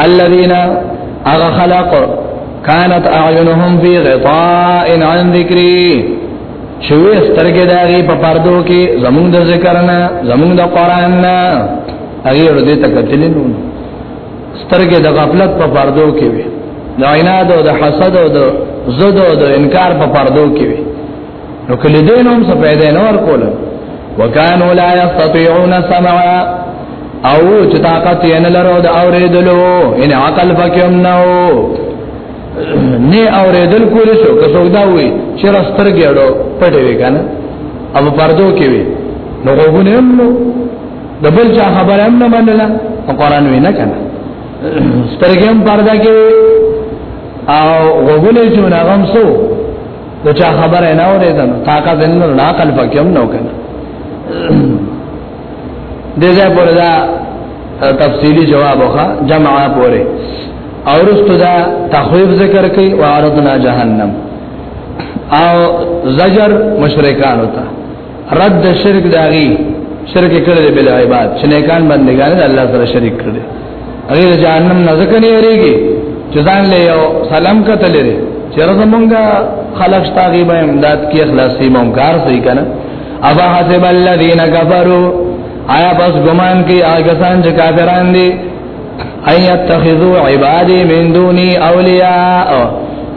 الذين اغا خلق كانت اعينهم في غطاء عن ذكري شوی سترګې داغي په پردو کې زمونږ د ذکر نه زمونږ د قران نه هغه ور دې تکتلې نو سترګې د غفلت په پردو کې وي د عناد او د حسد او د زد او د انکار په پردو کې وي نو کله دې نوم څه پیدا نه ور کوله وکانو لا یستطيعون سمعا او چې طاقت یې نه لرو د اورېدلو ان عقل پکې نه نه اورېدل کول شو که څوک دا وي چې راستر ګړو پټې وي کنه او پردو کې وي نو وګونه هم نو د بل چا خبره هم نه منله قرآن وی نه کنه سترګې هم پرده کې او وګونه چې ناغم سو د چا خبره نه اورېدل طاقت نه نه عقل پکې هم نو کنه دغه پر دا تفصیلی جواب وکا جمعا پوره اورستو دا تخویف ذکر کوي وعرضنا جهنم او زجر مشرکان ہوتا رد شرک داغي شرک کړل بل عباد چې نیکان بندگان د الله سره شریک کړل هغه د جهنم نه ځکه نه یریږي چې ځان له یو سلام کتل لري چې رزه مونږه خلق شتاغي به امداد کې اخلاصي مونږار سي کنه ابا حسب الذين كفروا آیا بس ګمان کې هغه سان چې کافران دي اي اتخذوا عبادي من دوني اولياء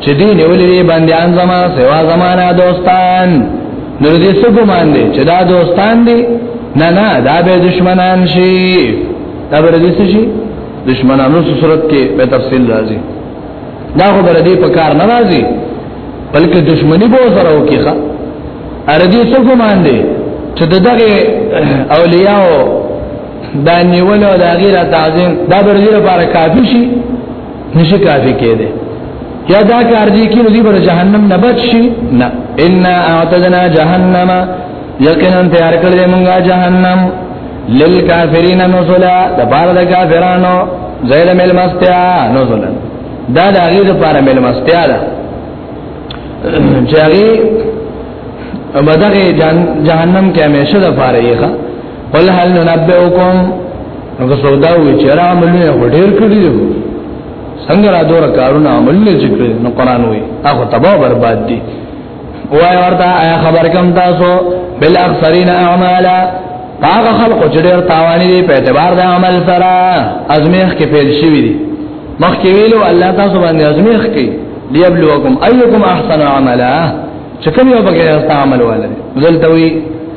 چې دین ولې بنديان زما سوا زمانہ دوستان نو دې څه ګمان دي چې دا دوستان دي نه نه دا به دشمنان شي دا به دې څه شي دشمنانو صورت کې په تفصیل راځي دا خو بر دې په کار نه راځي بلکې دشمنی به سره وکړي ښا ار دې څه ګمان دي چې دغه اولیاء دا نیول او دا غیره تعظیم دا به دې لپاره کافي شي نشي کافي کېده یا دا کار دی کې نو دی بر جهنم نه بچ شي نه ان اعتدنا جهنم یقینا تیار کړل موږ جهنم للکافرین نزلا د بار د کافرانو زید مل مستیا نزلا دا د هغه لپاره مل مستیا ده چې هغه مدغه جهنم کې همیشه د پاره یې قل هل ننبئکم نو که سودا وی چې را عملونه وړیر کړی دی څنګه را دور کارونه عملونه چې کړی نو قران وی هغه تباہ برباد دي وای ورته خبر کم تاسو بل اکثرین اعمالا هغه خلق چې ډیر تاوانی دي په اعتبار د عمل سره ازمیخ کې پیل شوی دي مخکې ویلو الله تاسو باندې ازمیخ کې ليبلوکم ايکم احسن عملا چې کوم یو بګی استعمال ولري ذل توي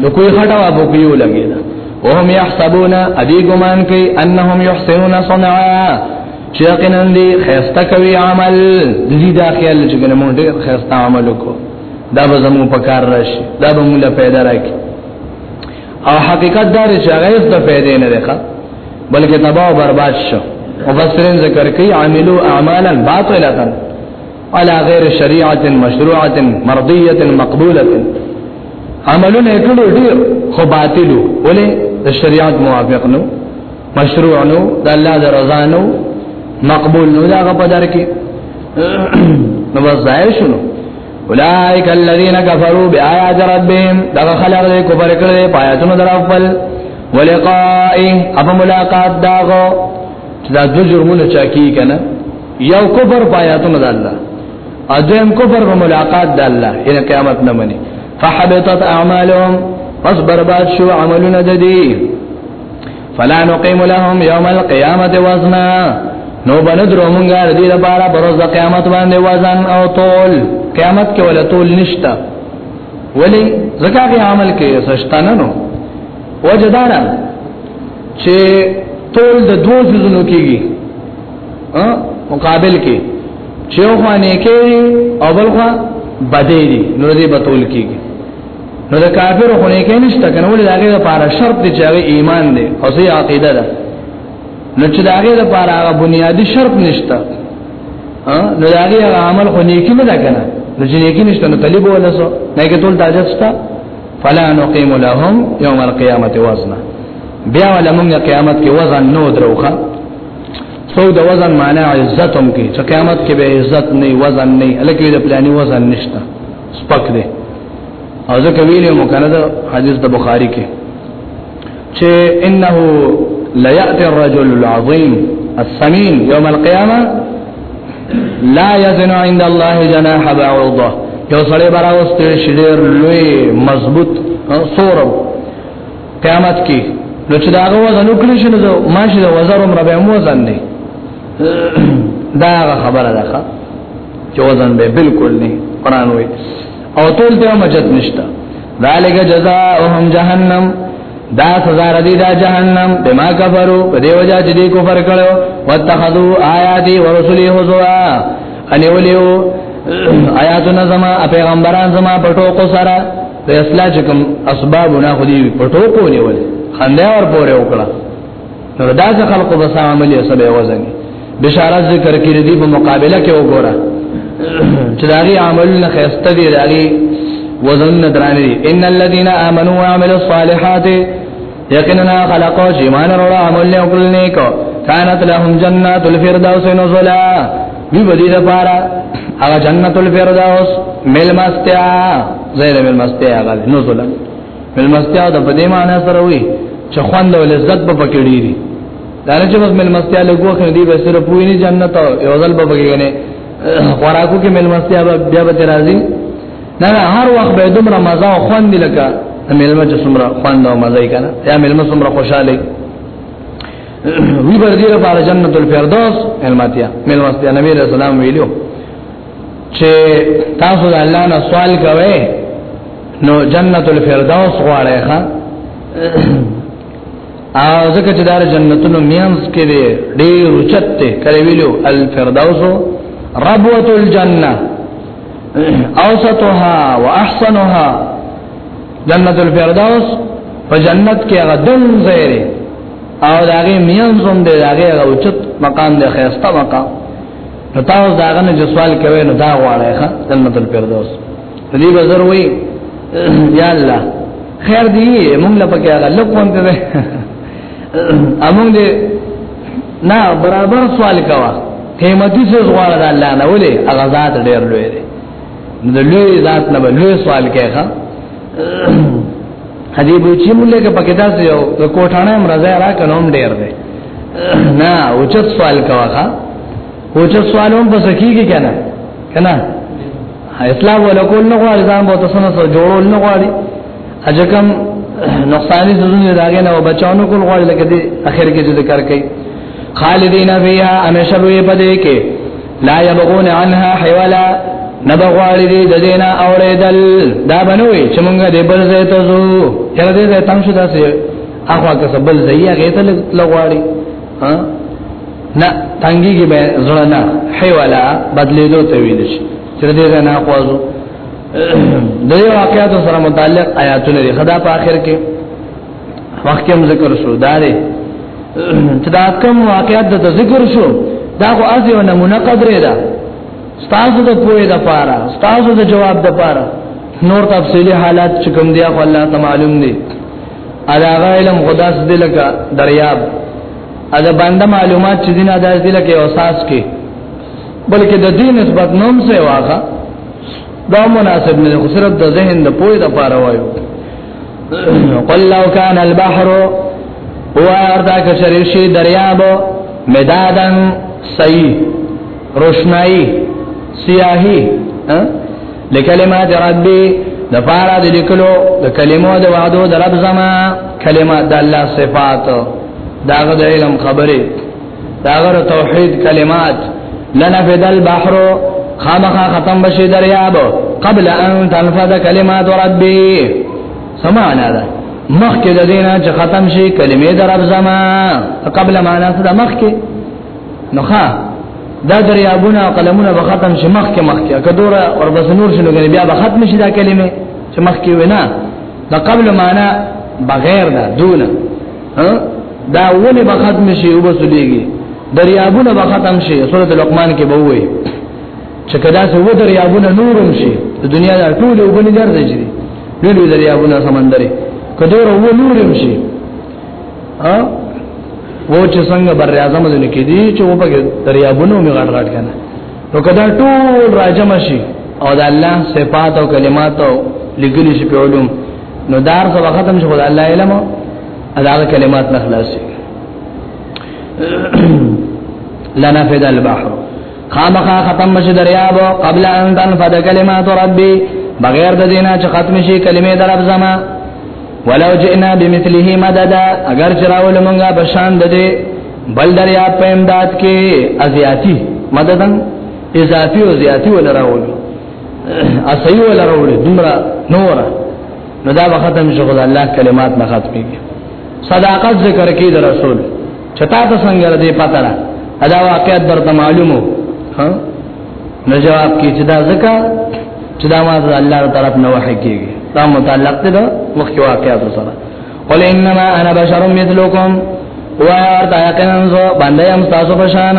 نو کوئی خټه وا په پیو لګی دا وهم يحسبون ادي ګمان کوي انهم يحسنون صنعا چې یقینا دي خسته کوي عمل دي دا خیال چې کنه مونږ ډېر خسته عمل وکړو دا به زمو په کار راشي دا به مولا پیدا راکړي او حقیقت دا چې هغه ته پیدا نه ده بلکې تباہ او برباد شو مفسرین ذکر کوي عملو اعمالا باطلتا على غير شريعه مشروعه مرضيه مقبوله عملونه کړو ډیر خو باطلو ولې د شریعت موافق نو مشروع نو د الله د رضا نو مقبول نو دا په دار کې نو ظاهر شنو اولائک الذین کفروا بیاات ربهم دا خلق دې کفر کړل پایاتونو در خپل ولقائه اپ ملاقات داغو دا دو جرمونه چا کی کنه یو کفر پایاتونه د الله اځم کفر په ملاقات د الله ان قیامت نه مني فحبطت اعمالهم پس برباد شو عملونه د دې فلا نقيم لهم يوم القيامه وزنا نو بندرو مونږه دې لپاره بروز د قیامت باندې وزن او طول قیامت کې ولا طول نشتا ولی زکه عمل کې سشتانه نو وجدارا چې طول د دوه جزونو کېږي مقابل کې چې یو خوا نیکه دي او بل خوا بده دي نو دې بتول کېږي نو د کافر خو نیکه نشته کنه ولې داګه لپاره شرط دی چې ایمان دی او سي عقیده ده نو چې داګه لپاره هغه بنیادی شرط نشته نو داګه عمل خو نیکی نه ده کنه نو چې نیکی نشته نو طالب ولا سو نه کې ټول تاجت شته فلا نقيم لهم يوم القيامه وزنا بیا ولمن قیامت کې وزن نو دروخه سو د وزن معنی عزت هم کې چې قیامت کې به عزت نه وزن نه الکه د پلاني وزن نشته سپک دی او ځکه ویلو مکنه د حدیث د بخاری کې چې انه لا ياتي الرجل العظيم السمين يوم القيامه لا يزن عند الله جناح بعوضه یو سړی براوسته شډیر لوی مضبوط سورو قیامت کې نو چې داغه وزن وکړي شنو زه ماشي د وزر عمر به مو وزن نه دا خبره ده چې وزن به بالکل نه قران وي او ټول ته مجد نشتا ذالک جزاؤهم جهنم دا سزا ردی دا جهنم بما کفرو په دیو جا چې دی کفر کړو واتخذوا آیاتی ورسلی حضوا انیولیو آیاتنا زما پیغمبران زما پټو کو سره د اصلاح چې کوم اسباب نه خو دی په ټوکو نیول خنده ور پورې وکړه نو دا ځکه خلکو بس عملي سبب وزن بشارت ذکر کړی دی په مقابله کې وګوره چې دا غي عمل نه خسته دی دا غي وزن نه درانه دي ان الذين امنوا وعملوا الصالحات یقینا خلقوا ایمان ورو عمل نه وکړل نیکو كانت لهم جنات الفردوس نزلا دی بدی دا پارا هغه جنت الفردوس ملمستیا زید ملمستیا هغه نزول ملمستیا د بدی معنی سره وی چې خوند او لذت په پکې ډیری دا نه چې بس ملمستیا له ګوښه دی به سره پوی نه جنت او یو ځل په پکې نه خوراکو کې ملمستیا بیا به راځي نه هر وخت به دومره مزه او خوند لکه ملمه چې څومره خوند او مزه یې کنه یا ملمه څومره خوشاله وی بر دې لپاره جنت الفردوس ملمتیا ملمستیا نبی رسول الله ویلو چې تاسو د الله نه سوال کوئ نو جنت الفردوس غواړئ ښا او ځکه چې دار جنتونو میانس کې دی ډېر اوچت دی کله ویلو الفردوس ربوت الجنه اوسطها واحسنها جنت الفردوس په جنت کې هغه دم زیره او داغه میان زوم دی داغه اوچت مقام دی خیسته مقام نو تاسو داغه نه سوال کوي نو دا غواړی ښا جنت الفردوس دې بزر وی یا الله خیر دی مونږ لا پکې هغه لکوم ته ده امون دې نه برابر سوال کوا قیمتي څه غواړی د الله نه ولې هغه ذات ډېر لوی دی نو د لوی ذات نه لوی سوال کوي ښا هدي بوچی مولې کې پکې داسې یو د کوټانه مرزه را کنوم ډیر دی نه اوچت سوال کاوه اوچت سوالوم په سکیږي کنه کنه اسلام ولا کول نه غواړي ځان به تاسو نه جوړول نه غواړي اجکم نقصانې زونه داګه نه بچاونو کول غواړي لکه دې اخر کې ذکر کوي خالدین فیها امیشه به پدې کې لا يبغون عنها حولا نبغواړي دې د دینه اوریدل دا بنوي چې مونږ دې بل ځای ته ځو چر دې ځای تم شو تاسو هغه که سبل ځای هغه ته لغواړي ها نه تنګي کې به زړه نه حوالا بدلې دوه ته ویل شي چر دې ځای نه خوازو د واقعاتو سره متعلق آیاتونه لري خدا په آخر کې مخکې هم ذکر شو دا دی چې دا کوم واقعیت د ذکر شو دا خو از یو نمونه قدرې ده ستاسو د پوهې د پاره ستاسو د جواب د پاره نور تفصیلی حالات چې کوم دی خو الله ته معلوم دی علاوه علم خدا سره لکه دریاب ا د باندې معلومات چې دینه داس دي لکه احساس کې بلکې د دین نسبت نوم سره واخا دا مناسب نه خو صرف د ذهن د پوهې د پاره وایو قل لو كان البحر هو ارتا کشریشی دریاب مدادن سی روشنائی سیاہی لکلمات ربی د پارا د لیکلو د کلمو د وعدو د رب زما کلمات د الله صفات داغه د علم خبره داغر توحید کلمات لنفد البحر خامخا ختم بشي دریاب قبل ان تنفذ کلمات ربي سمعنا ده مخکې د دینه چې ختم شي کلمې در رب زما قبل معنا څه ده مخکې نوخه دا دریابونه او قلمونه به ختم شي مخکې مخکې کدوره اور بس نور شنو غني بیا به ختم شي دا کلمې چې مخکې وینا دا قبل معنا بغیر دا دونه دا ونه به ختم شي او بسلېږي دریابونه به ختم شي سورۃ لقمان کې به وایي چې کدا څه و دریابونه نورم شي د دنیا د ټولو وبني ګرځي چې ډېر دریابونه سمندري کدور و نورم شي ها و چې څنګه بر اعظم دې کې دي چې و په دریابونه می غړ غړ کنه نو کدا ټول راجم شي او د الله صفات او کلمات او لګلی شي په علوم نو دار سو ختم شو الله علم ادا کلمات نه خلاص لنا فد البحر خامخا ختم مش دریاب قبل ان تنفد کلمات ربي بغیر د دینه چې ختم شي کلمې در رب زما ولو جئنا بمثله مددا اگر چراول مونږه بشان د دې بل دریاب په امداد کې ازیاتی مددن اضافي او زیاتی ولراولو اسیو ولا وروړي دومره نور نو دا به ختم شي خدای الله کلمات نه ختميږي صداقت ذکر کی در رسول چتا ته څنګه دې پته را ادا واقعیت درته معلومو ها نو جواب کی چې دا ځکه چې دا ما الله طرف نه وحی کیږي دا متعلق ده مخکې واقعیت سره قل انما انا بشر مثلكم ويا تاكن زو باندې هم تاسو په شان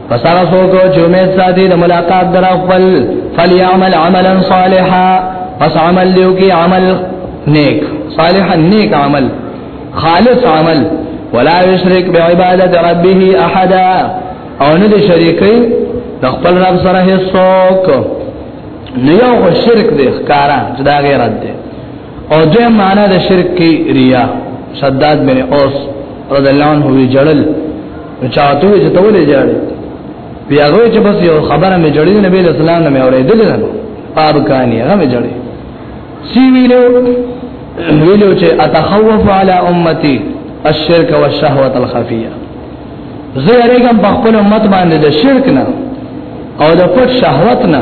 پس هغه څوک چې امید ساتي د ملاقات در خپل فليعمل عملا صالحا پس عمل دیو کې عمل نیک صالحا نیک عمل خالص عمل ولا یشرک بعبادت ربه احد او نه دې شریکي د خپل رب سره هیڅوک نه یو شرک دې ښکارا چې دا غیرت دې او دې معنا د شرک کې ریا صداد بن اوس رضی الله عنه وی جړل چاته چې تولې جړل بیا غوې چې بس یو خبره مې جړل نبی اسلام نه مې اورېدل نه پاب کانی هغه مې جړل سی ویلو ویلو چې اتخوف علی امتی الشرك والشهوه الخفيه زه یریګم په خپل امت باندې د شرک نه او د پټ شهوت نه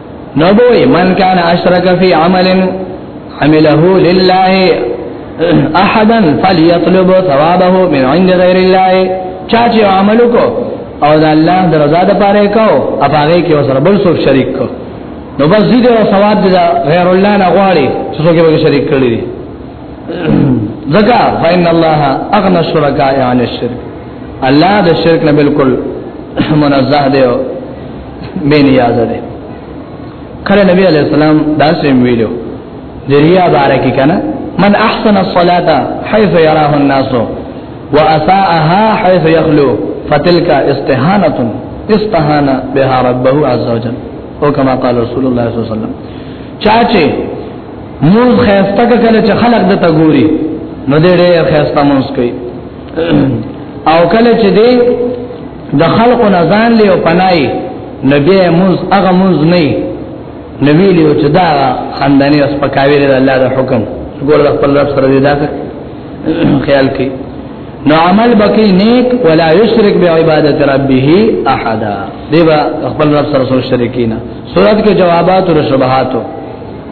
نو بوئی من کان اشرک فی عمل عمله لله احدا فلیطلب ثوابه من عند غیر الله چا چې عمل کو او د الله د رضا د پاره کو افاغه کې وسره بل څوک شریک کو نو بس دې او ثواب د غیر الله نه غواړي چې څوک به شریک کړی دي زکا فین الله اغنا شرکا عن الشرک الله د شرک نه بالکل منزه دی او بے نیاز دی کله نبی علیہ السلام دا سیم ویلو دریا بارکی کنا من احسن الصلاة حيث يراه الناس واساءها حيث يخلو فتلك استهانه استهان بها ربه عز وجل او کما قال رسول الله صلی الله علیه وسلم چاچه موز خیسته کله چې خلق د تګوري نو دې ډېر خیسته موز کوي او کله چې دی د خلق نزان له او پنای نبی موز هغه موز نه نبی له چې دا خندنی اس پکاوی له الله د حکم ګور د خپل رب سره دی دا خیال کې نو عمل بکی نیک ولا یشرک بعبادت ربه احد دیبا خپل رب سره سره شریکینا سورۃ کې جوابات او شبهات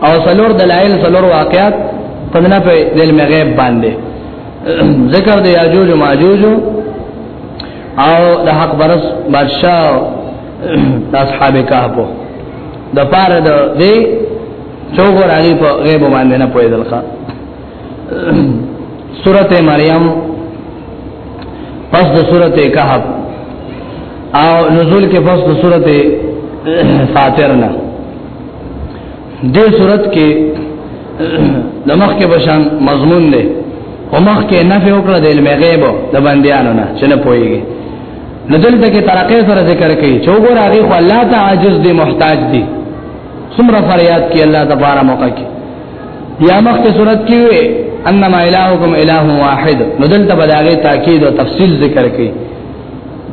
او سلور دلائل سلور واقعات پدنا په دل مغیب باندې ذکر د یاجوج او ماجوج او د حق برس بادشاہ د اصحاب کهف د پاره د دې چوغور علی په غیب باندې نه پوهیدل ښا سورته مریم پس د سورته کهف او نزول کې پس د سورته فاتر نه دې صورت کې د مخ کې بشان مضمون دی او مخ کې نفي وکړه د علم غیب د بندیانو نه چې نه پويږي نو دلته کې ترقې سره ذکر کوي چې وګور هغه خو الله ته عاجز دي محتاج دي څومره فریاد کوي الله تبارک موقع کې یا مخ کې صورت کې وي انما الهکم اله واحد نو دلته بداغه تاکید او تفصیل ذکر کوي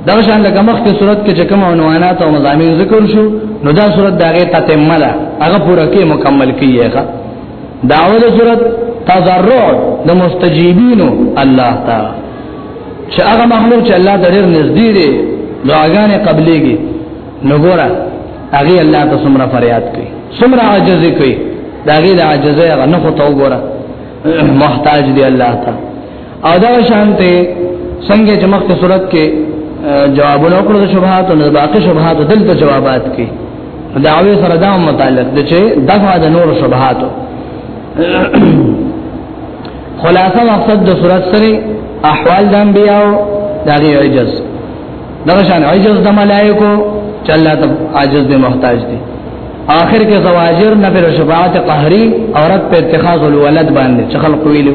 دا شان لکه مخکې صورت کې چې کوم عنوانات او مضامین ذکر شو نو دا صورت دغه تتمه ده هغه پوره کې مکمل کیږي دا اول صورت تضرع د مستجیبینو الله تعالی چې هغه مخلوق چې الله ته ډېر نږدې دي دعاګانې قبليږي نو ګوره هغه الله ته څومره فریاد کوي څومره عجز کوي دا غي د عجزه هغه نه خو تو ګوره محتاج دی الله تعالی او دا شانته څنګه چې مخکې صورت کې جوابونه کړو د شبهات او باقي شبهات دلته جوابات کې دعوی سره دا متعلق دي چې دغه د نور شبهات خلاصه مقصد د صورت سره احوال د انبیاء دغه عجز دغه شان عجز د ملائکو چې الله ته عاجز دي محتاج دي آخر کې زواجر نفر شفاعت قهري عورت په اتخاذ الولد باندې چې خلق ویلو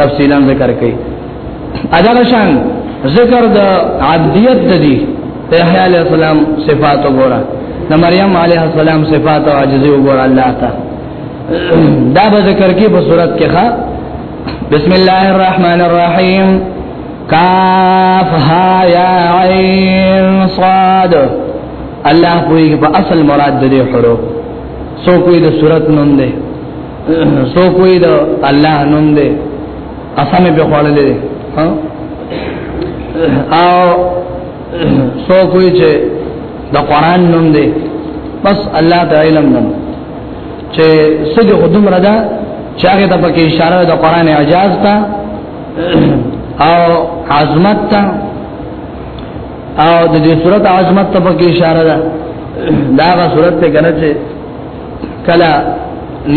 تفصیلا ذکر کړي ادا شان ذکر د عبدیت د دي د احیا علی السلام صفات وګوره د مریم علی السلام صفات او عجزي وګوره الله تا دا به ذکر کې په صورت کې ښا بسم الله الرحمن الرحیم کاف ها یا عین صاد الله پوری په اصل مراد د دې حروف سو کوئی د صورت نوم دی سو کوئی دا الله نوم دې قسم به خوړلې ها او سو کوئی چې دا قران نوم دې بس الله تعالی علم نوم چې سګه خدوم ردا چې هغه ته پکې اشاره د قران اعجاز ته او عظمت ته او د دې صورت عظمت ته پکې اشاره ده دا غا صورت ته کنه چې کلا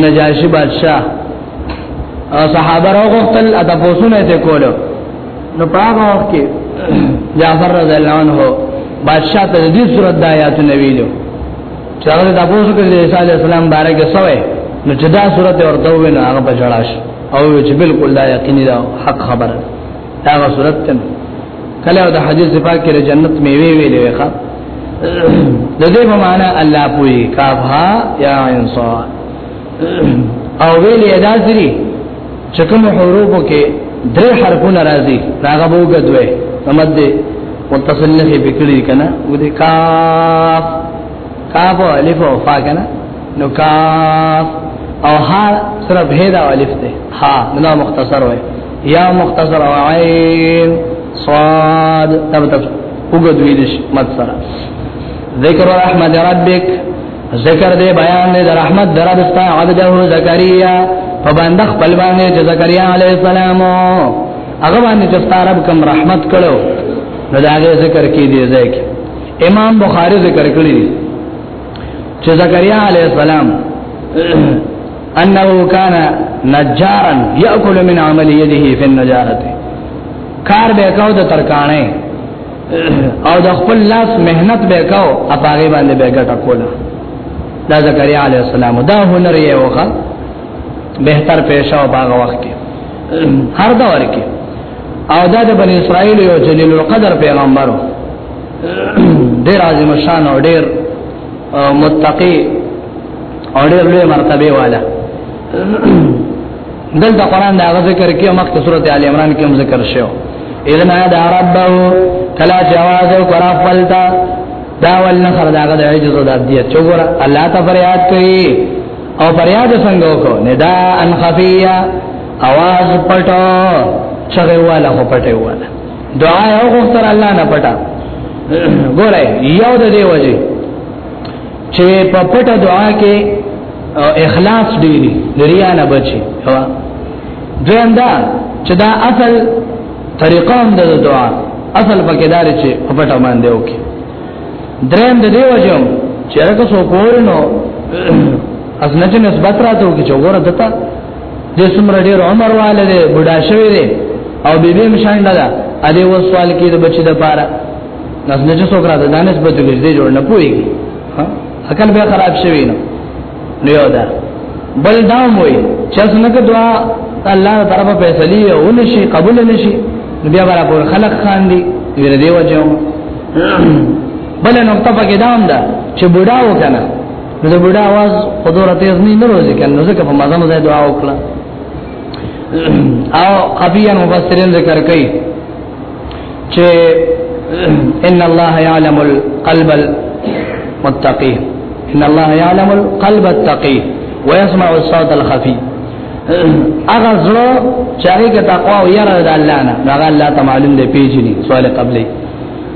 نجاشی بادشاہ او صحابه راغتل اته پوسونه ته کولو نو پاغه وخت کې جعفر رضی الله عنه بادشاہ ته دې صورت د آیات نویلو چې هغه د ابو بکر عیسی علی السلام باره کې سوې نو چې دا صورت ورته وینه هغه په جړاش او چې بالکل دا یقیني دا حق خبره دا غو صورت ته کله د حدیث په کې د جنت میوه ویلې ښه د دې په معنا الله پوری کافها یا انصار او ویلې دا ځری چې کوم حروف کې درې حرفونه راځي هغه وګدوي سمد دې متصل نه بکړي کنه و دې کاف کاف او الف او فا کنه نو کاف او ها صرف هدا الف ده ها نو مختصر وای یا مختصر عین صاد تبتب وګد ویدش مت سره ذکر رحمت ربک ذکر دې بیان دې رحمت دربستا عبده زکریا په باندې خپل باندې چې زکریا علی السلام هغه باندې چې ستارب کم رحمت کړو نو دا ذکر کې دې ځکه امام بخاری ذکر کړی چې زکریا علی السلام انه کان نجارا یاکل من عمل یده فی النجارت کار به کاو د ترکانه او د خپل لاس مهنت به کاو اپاغه باندې به ګټه کوله دا زکریا علی السلام دا هنر یې وخه بهتر پیشه او باغ وخت کې هر دور کې او دا د بنی اسرائیل یو جلیل القدر پیغمبرو ډیر عظیم شان او ډیر متقی او ډیر لوی مرتبه والا دلته قران دا ذکر کې مخکې سورته ال عمران کې هم ذکر شوی اذن دا ربو کلا جواز او قرا فلتا دا ولن خر داغه د عجز او د عبدیت چوغور الله ته فریاد کوي او فریاد څنګه وکړو ندا ان خفیا आवाज پټو چغه والا هو پټه والا دعا یو غوښتل الله نه پټه ګوره یو د دی وجه چې په پټه دعا کې اخلاص ډیری دریا نه بچي هوا دویم دا چې دا اصل طریقه هم د دعا اصل پکې دار چې په پټه باندې وکي دریم د دی وجه چې هغه څو کورنو از نه چې نسبت راته وکي چې وګوره دته د څومره ډیر عمر والے دی بډا شوی دی او بی بی مشانډه ده ا دې و سوال کې د بچی د پاره نس نه چې څوک را ده دانش په دې دې جوړ نه پويږي عقل به خراب شوی نو لیو دا بل دا موي چې څنګه دعا الله تعالی فیصله او نشي قبول نشي بیا برابر خلق خان دی ویل دی وجه بل نقطه پکې دا هم ده چې بډا وکنه نو د بډا आवाज په دوره تیز نه نه روزي کنه ځکه په مزه مزه دعا وکړه او قبیان مفسرین ذکر کوي چې ان الله يعلم القلب المتقي ان الله يعلم القلب التقي ويسمع الصوت الخفي اغه زړه چې هغه تقوا او یره د الله نه هغه الله تعالی معلوم دی پیژني سوال قبلې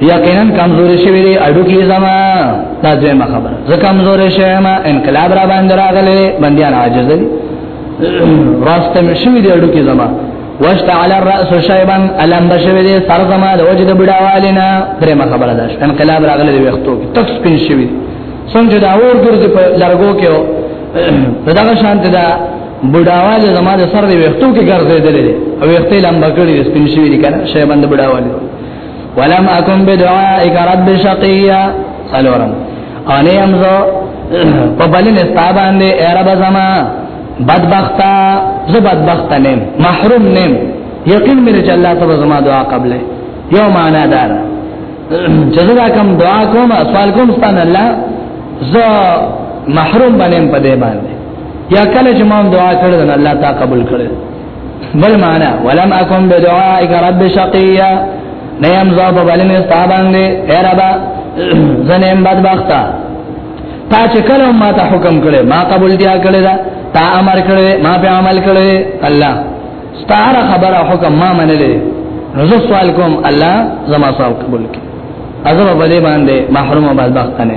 یقینا کمزوري شوی دی اډو کې زما دا دویمه خبره زه کمزوري شوم انقلاب را باندې راغله بنديان عاجز دي راسته مې شوی دی اډو کې زما واشت علی الراس شیبا الم بشوی دی سر زما د وجد بډاوالینا درېمه خبره ده انقلاب راغله دی وختو کې تک سپین شوی څنګه دا اور ګرځي په لارګو کې دا شانته دا بډاواله زما د سر دی وختو کې ګرځېدلې او وختې لمبا کړې سپین شوی دی کنه شیبا د بډاواله ولم اكن بدعائك رب شقيا سلورم اني امزو په بلین استا باندې اے رب زما بدبختا زه بدبخت نیم محروم نیم یقین مې چې الله تعالی زما دعا قبل یو معنا دار چې زه کوم دعا کوم سوال کوم ستان الله زه محروم باندې په دې باندې یا کله چې ما دعا کړې نو الله تعالی قبول کړې بل معنا ولم اكن بدعائك رب شقيا نیم زو په بلنه ستا باندې اے ربا زنیم بدبختا تا چې کله ما ته حکم کړي ما قبول دیا کړي دا تا امر کړي ما په عمل کړي الله ستاره خبره حکم ما منلې نو زه سوال کوم الله زما سوال قبول کړي ازو په دې باندې محروم او بدبخت نه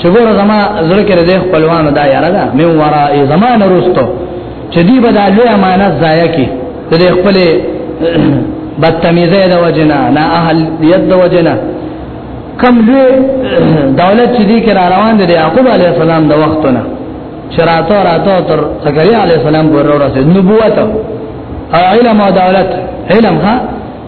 چې ګوره زما زړه کې د خپلوانو دا یاره ده مې ورا ای زمانه روستو چې دی به دا لوی امانت ضایع کی د خپل بدتمیزه د وجنه نه اهل ید د وجنه کم لوی دولت چې دی کې را روان دي یعقوب علی السلام د وختونه شراتو راتو تر زکریا علی السلام پورې ورسېد نبوت او علم او دولت علم ها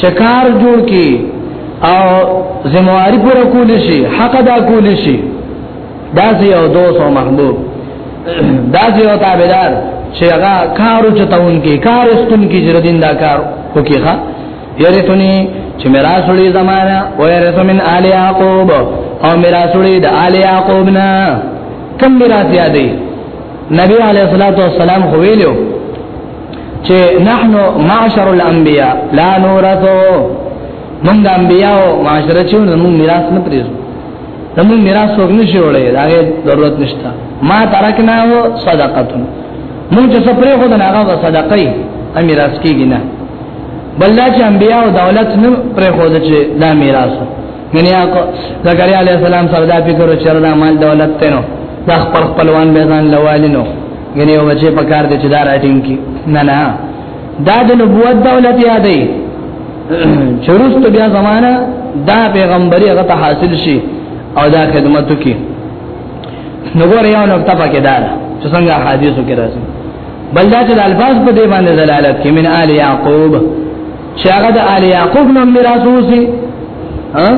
چکار جوړ کی او زمواري پر کول شي حق ادا کول شي دا یو دوست او محبوب دا یو تابعدار چې هغه کارو چتاون کې کار استون کې جردین دا کار وکي ښا یریتونی چې میرا سړی زمانہ او یریت من آل یعقوب او میرا سړی د آل یعقوب نه کم میراث یادې نبی علیہ الصلوۃ والسلام خو ویلو چې نحنو معاشر الانبیاء لا نورثو موږ د انبیاء معاشره چې موږ میراث نه پریږدو موږ میراث څوک نشي وړي دا ضرورت نشته ما ترکنا هو صدقه موږ چې سپرې خو نه هغه صدقه یې میراث کیږي نه بل دا چې انبیاء او دولت نه پرې خو دا چې دا میراث یعنی هغه زکریا علی السلام سره دا فکر او چردا مال دولت ته نو دا خپل خپلوان به ځان لوالینو یعنی یو بچی په کار دی چې دا راټینګ کی نه نه دا د نبوت دولت یادې چروست بیا زمانہ دا پیغمبري هغه ته حاصل شي او دا خدمت کی نو ګور یو نقطه پکې دا چې څنګه حدیثو کې راځي بل دا چې د الفاظ په دې باندې دلالت کوي من آل یعقوب چې هغه د آل یعقوب نوم میراث وسی ها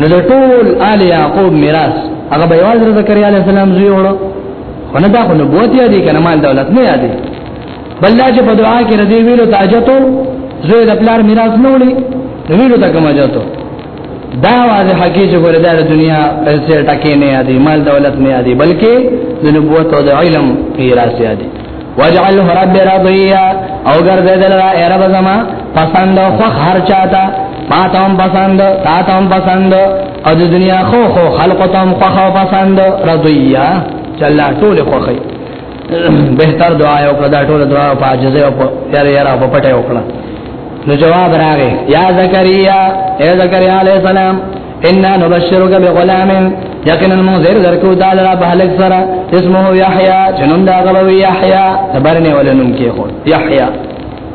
نو ټول آل یعقوب میراث هغه به یوازې زکریا علی السلام زوی وړو خو نه دا خو نبوت یادې کنه مال دولت نه یادې بل دا چې په دعا کې ردی ویلو تاجتو زوی د پلار میراث نه وړي ویلو تا کوم جاتو دا واضح حقیقت چې ګوره د دنیا پیسې ټکې نه یادې مال دولت نه یادې بلکې د نبوت او د علم میراث یادې واجعله رب رضيا او ګرځې دلرا اے رب زما پسند خو هر چاته ما ته هم پسند تا ته هم پسند او د دنیا خو خو خلق ته هم خو خو پسند رضیا چې الله ټول خو خي بهتر دعا یو کړه دا ټول دعا په عاجزه او په یاره یاره په پټه یو کړه نو جواب راغی یا زکریا اے زکریا علی السلام ان نبشرک بغلام یقینا منذر درکو دال را بهلک سرا اسمه یحیی جنم دا غلو یحیی تبرنه ولنم کې خو یحیی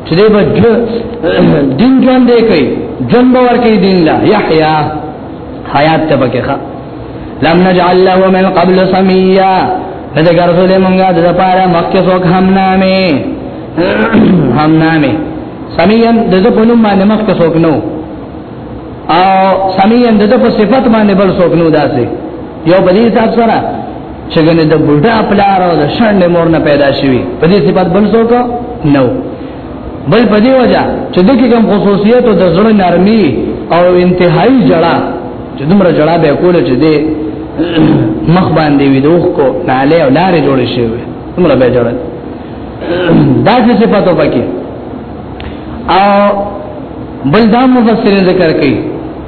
چې دې به دین ژوند دی کوي ژوند به ورکړي دین لا یحیا حیات ته بکیخه لم نجعل له من قبل سمیا دې ګرځول مونږه د لپاره مکه څوک هم نامه هم نامه سمیا د زه په نوم باندې مکه څوک نو او سمیا د زه په صفت باندې بل څوک نو داسې یو بلی صاحب سره چې ګنې د بوډا پلار او د شند مور نه پیدا شوی په دې صفات بل څوک نو بل په دې وجہ چې د کوم خصوصیت او د زړه نرمي او انتهایی جړه چې دومره جړه به کوله چې دې مخ باندې وي دوخ کو ناله او لارې جوړ شي دومره به جړه دا څه صفاتو پکې او بل دا مفسر ذکر کوي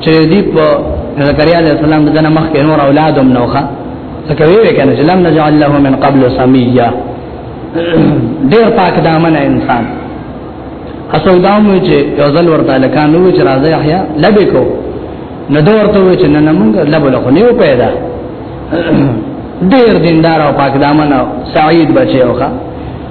چې دې په زکریا علیه السلام د جنم مخکې نور اولادم نوخه ځکه وی کنه چې لم نجعل له من قبل سمیا ډیر پاک دامن انسان اسو دا مو چې یو ځل ورته لکانو چې راځي احیا لبه کو نه دا ورته و چې نن موږ لبه له نیو پیدا ډیر دیندار او پاک دامن سعید بچیوخه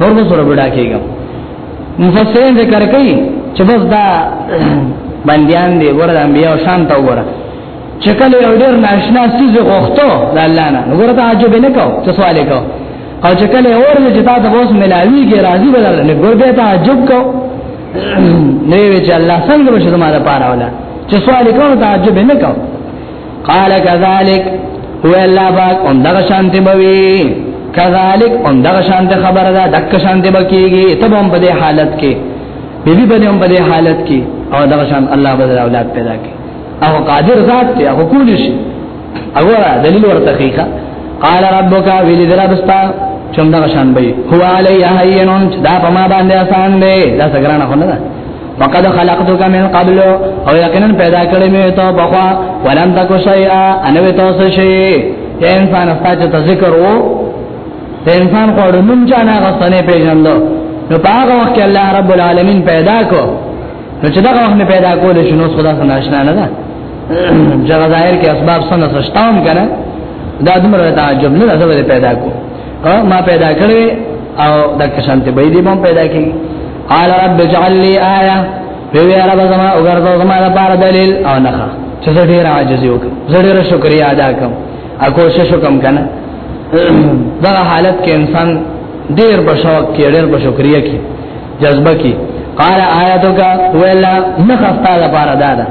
نور به سره بډا کېږم مفسرین ذکر کوي چې بس دا بندیان دی ورته انبیا او شان تا وره چې کله یو ډیر ناشنا سیز غوښتو د الله نه وګوره ته عجب نه کو څه سوال کو او چې کله اور دې چې تا ته اوس ملاوی کې راضي بدل نه ګور به ته عجب کو نه وی چې الله څنګه بشه زماره پاره ولا چې سوال کو ته عجب نه کو قال كذلك هو الله باک هم دغه شانته بوي كذلك هم دغه شانته خبر ده دک شانته بکیږي ته هم په دې حالت کې بیبي باندې هم په دې حالت کې او دغه شان الله بدل اولاد پیدا کړي او قادر ذات ته هغه کول شي هغه دلیل ورته حقیقت قال ربك ولذ ربستا چم دغه شان به هو علی هینون دا په ما باندې آسان دی دا څنګه نه خونه ده وقد خلقتك من قبل او یقینا پیدا کړی مې ته بخوا ولن تک شیئا انو ته څه شي یا انسان استاد ته ذکر وو ته انسان خو نوم چانه غسنه پیژندو نو هغه وخت کې الله رب العالمین پیدا کو نو چې دا وخت پیدا کول شنو خدا څنګه آشنا نه ده جګه ظاهر کې اسباب څنګه سشتاوم کنه دا دمر تعجب نه ده پیدا کو ما پیدا کړی او د کشانته بيدی بم پیدا کړي قال رب اجعل لي آية وی رب زما او ګرځو زما د پاره دلیل او نه چې زه ډیر عاجز یو زه ډیر شکریا ادا کوم ا کوشش وکم کنه دا حالت کې انسان ډیر په شوق کې ډیر په شکریا کې جذبه کې قال آیاتک ولا نخفتا د پاره دادا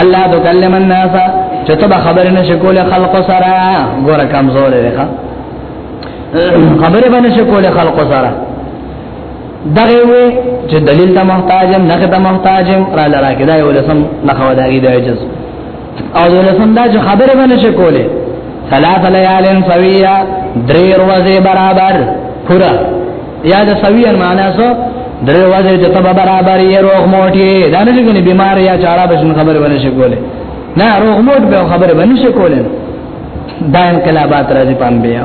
الله تکلم الناس چې ته خبر نه شکول خلق سره ګوره کمزور دی ښا خبره باندې شکول خلق سره دغه وی چې دلیل ته محتاجم نه ته محتاجم را لرا کې دا یو لسم نه خو دا دی عجز او یو لسم دا چې خبره باندې شي کوله ثلاث ليال سويا درې ورځې برابر پورا یا د سويا معنا سو درې ورځې چې ته برابر یې روغ موټي دا نه چې بیمار یا چاړه بشن خبره باندې شي کوله نه روغ موټ به خبره باندې شي کوله دا انقلابات راځي پام بیا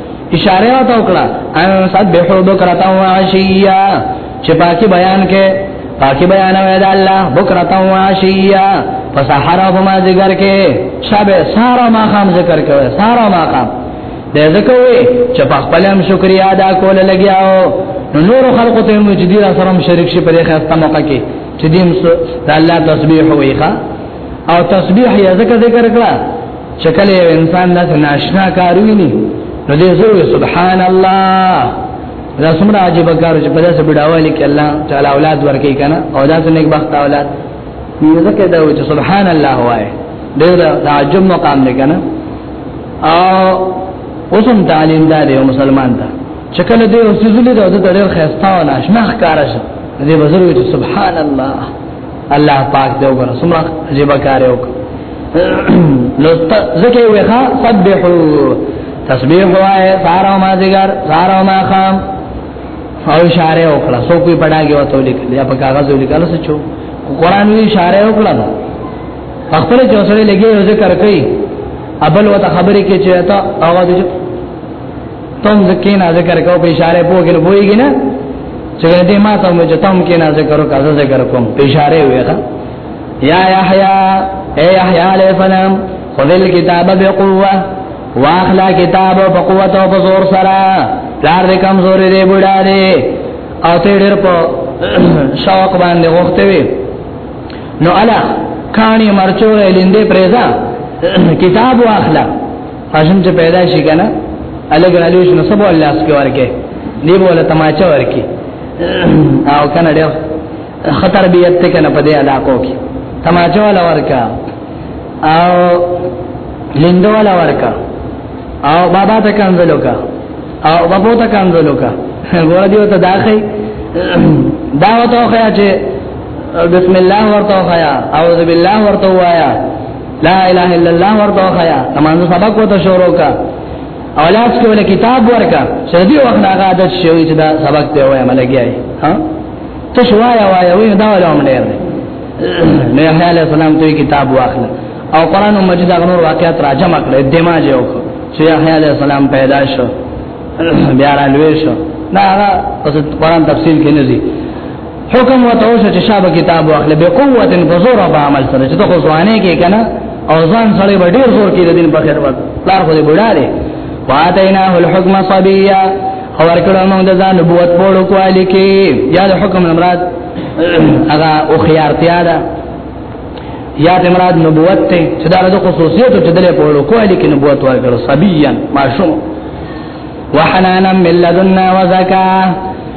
اشاره او توکړه ان سبحو بکرتا و عشیا چې پاکي بیان کې پاکي بیان وې د الله بکرتا و عشیا پس حرا په ما ذکر کې شابه سارا ما خام ذکر کوي سارا ما خام د ذکر وې چې په خپل هم شکریا ادا کول لګیاو نو نور خلقو ته موږ دې سره شریک شي په دې خاصه موقع کې چې دې د الله تسبیح وې ښا او تسبیح یې ذکر ذکر کړه چکل یو انسان دا ناشنا کار ویني نو دې زوی سبحان الله دا څومره عجیب کار چې په داسې بډاوالي کې الله تعالی اولاد ورکړي کنه او دا څنګه بخت اولاد نو ځکه دا چې سبحان الله وایي ډېر تعجب مقام دی کنه او اوسم تعلیم دا دی مسلمان ته چکل دې اوسې زولې دا د ډېر خسته او ناشنا کار شه دې بزرګ سبحان الله الله پاک دې وګوره سمه عجیب کار یو نو ځکه وي ښا سبحو تسبیح وای سارو ما ذکر سارو ما خام او اشاره وکړه سو کوئی پڑا کې وته لیکل یا په کاغذ لیکل څه چو قرآن وی اشاره وکړه خپل چې وسره لګي ذکر کوي ابل وته خبرې کې چې تا اواز تم ذکر نه ذکر کو په اشاره پوګې نه پويږي نه چې دې ما ته مې جتم کې نه ذکر کو کازه ذکر کوم په اشاره وېخه یا یحیا اے یحیا علیہ السلام خذ الكتاب بقوه واخلا کتاب په قوت او په زور سره پلار دې کمزور دې بډا دې او ته ډېر په شوق باندې وخته وي نو الا کانی مرچو لیندې پریزا کتاب واخلا ماشوم چې پیدا شي کنه الګ علی شنو سبو الله اس کې ورکه دی بوله تماچا ورکی او کنه ډېر خطر به یت کنه په دې علاقو کې تماچا ولا ورکا او لیندو ولا ورکا او بابا ته کنځلو کا او بابو ته کنځلو کا ګور دیو ته داخی دعوت او خیا چې بسم الله ورته خیا اعوذ بالله ورته وایا لا اله الا الله ورته خیا تمام سبق وته شروع کا اولاد کې ول کتاب ورکا سردي وخت هغه عادت شوی چې دا سبق ته وای ملګری ها ته شوایا وای وای دا ولا هم ډیر نه هغه له سلام ته کتاب واخله او قران مجید هغه نور واقعات راجم کړې دماغ یو چې هغه له سلام پیدا شو بیا را لوي شو دا هغه قرآن تفصیل کې نه حکم وتوش چې شاب کتاب واخله به قوت په زور او عمل سره چې ته ځوانې کې کنه او ځان سره به ډیر زور کې د دین په خیر وخت پلار خو دې بډاره واتینا الحکم صبیا او ورکړو موږ د ځان نبوت په لو کوالی کې یا د حکم مراد هغه او خيارتیا ده یا د مراد نبوت ته چې دا د خصوصیت چې دلې په لو کوالی کې نبوت ورکړو صبیا ماشوم وحنانا من لدنا وزکاه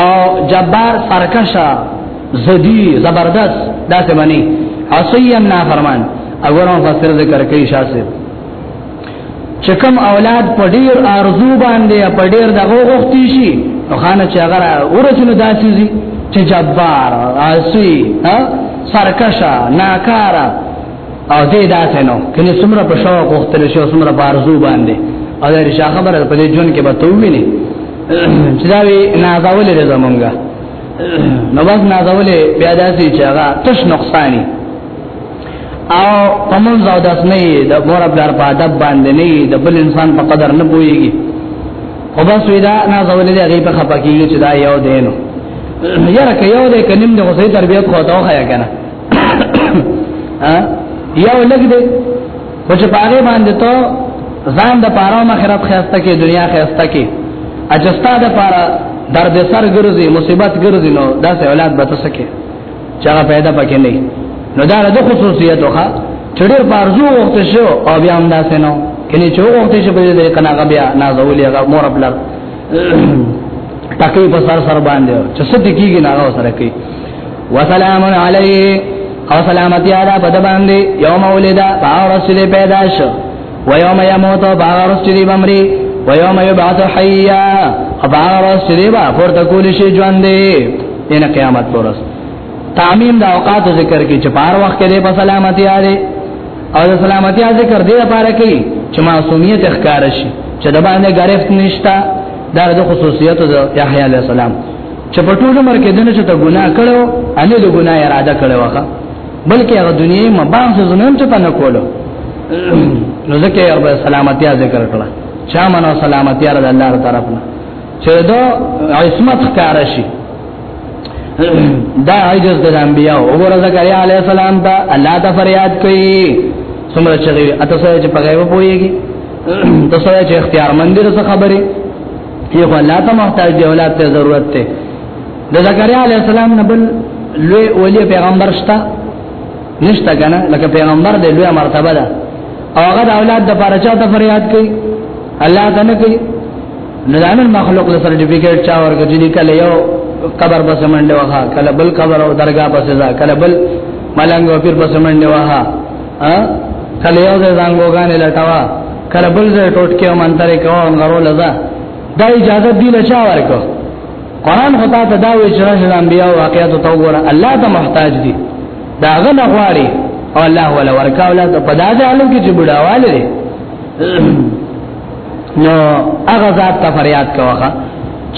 او جبار سرکشا زدی زبردست دا څه معنی عصیا نافرمان اګورم فسر ذکر کوي شاسب چکم اولاد په ډیر ارزو باندې په ډیر دغه غوښتي شي نو خانه چې هغه ورسینو داسې زی چې جبار عاصی سرکشا ناکارا او دې داسې نو کله څومره په شوق وختل شو څومره په ارزو باندې او دا رشا خبره په دې جون کې به تو ویني چې دا وی نازولې ده زمونږه نو بس نازولې بیا داسې چې هغه تش نقصانی او پمون زاو داس نه د مور بلار په ادب باندې نه د بل انسان په قدر نه پويږي او بس ودا نازولې ده غي په خپکیږي چې دا یو دینو یره که یو دې کنیم د غوسې تربیت خو ته وخایا کنه ها یو لګ دې خو چې پاره باندې ته ځان د پاره او آخرت خیرسته کې دنیا خیرسته کې اجستا د پاره درد سر ګرځي مصیبت ګرځي نو دا سه اولاد به تاسو کې چا پیدا پکې نه نو دا د خصوصیت وخا چډیر بارزو وخت شو او بیا هم دا سينو کله چې وخت شو په دې کنا غبیا نازولې غ مور خپل تکي په سر سر باندې چې ست کیږي نه هغه سره کوي وسلام علیه او سلامتی علی بد باندې یوم ولدا باورس دې پیدا شو و یوم یموت باورس دې بمری و یوم یبعث حیا باورس دې با پورته کول شي ژوند دې نه قیامت پرس تعمیم د اوقات ذکر کې چې پار وخت کې په سلامتی علی او د سلامتی ذکر دې لپاره کې چې معصومیت اخکار شي چې د باندې گرفت نشتا دا د خصوصیت د یحیی علی السلام چې په ټول عمر کې دنه چې ته ګناه کړو انې د ګناه اراده کړو هغه بلکې هغه دنیا مباح زنم چې پنه کولو نو ځکه رب سلامتی ذکر کړه چا منو سلامتی رب الله طرف نه چې دا عصمت ښکار شي دا عجز د انبیاء وګوره زکریا علی السلام ته الله ته فریاد کوي څومره چې اته سره چې په غیب پويږي تاسو چې اختیار مندر څخه خبره یو الله ته محتاج دی اولاد ته ضرورت ته د زکریا علی السلام نه بل لوی ولی پیغمبر شته نشته کنه لکه پیغمبر دی لوی مرتبه ده او هغه د اولاد د پاره چاته فریاد کوي الله ته نه کوي نظامن مخلوق له سرټیفیکیټ چا ورکړي چې کله یو قبر بس منډه وها کله بل قبر او درگاه بس ځا کله بل ملنګ او پیر بس منډه وها ا کله یو ځای زنګوګان لټوا کله بل ځای ټوټ کې منترې کوه غرو لزا دا اجازه دی لچا ورکو قران خطا ته دا وی چې راشه د انبیا او واقعاتو ته وګوره الله ته محتاج دي دا غنه غواړي او الله ولا ورکا ولا ته په داسې حالو کې چې بډاواله دي نو هغه ذات ته فریاد کوه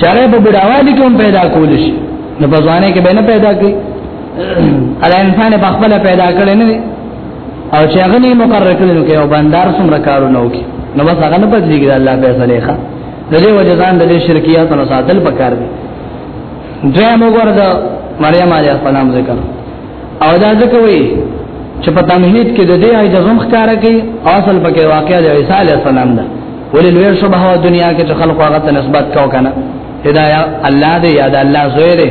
چاره په بډاواله کې هم پیدا کول شي نو په ځوانه کې به نه پیدا کی الله انسان په خپل پیدا کړی نه دی او چې هغه نه مقرر کړی نو کې او بندار څومره کارونه وکي نو بس هغه نه بدلیږي الله په فیصله ښه د دې وجزان د دې شرکیات نو ساتل پکار دي دریم وګور د مریم علیه السلام ذکر او دا ذکر وی چې په تمهید کې د دې آی جزم ښکارا کې اصل پکې واقعیا د عیسی علیه السلام ده ولې لوی شبه او دنیا کې چې خلق هغه ته نسبت کاو کنه هدایا الله دې یاد الله زوی دې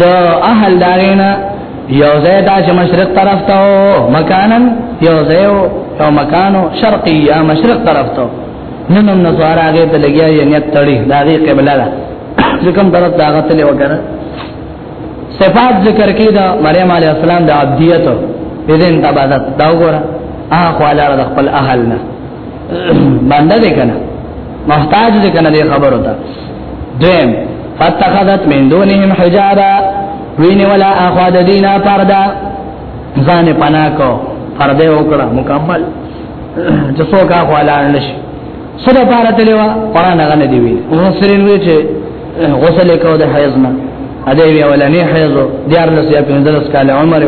د اهل داغینا یو ځای دا چې مشرق طرف ته مکانن یو ځای او مکانو شرقي یا مشرق طرف ته نن هم نصارا هغه ته لګیا یې نیت تړي دا غي قبله ده ځکه طرف دا غته له وګره صفات ذکر کې دا مریم علی السلام د عبدیت اذن تبادت دا وګوره اخو علی خپل اهل نه باندې ده کنه محتاج ده کنه دې خبرو ته دیم فاتخذت من دونهم حجابا وین ولا اخواد دینا پردا ځان پنا کو پرده وکړه مکمل چې څوک اخواله نشي سره پاره تلوا قران غنه دی وی مفسرین وی چې غسل کو د حیض نه اده وی اولنی حیض دیار لسیا پندرس کال عمر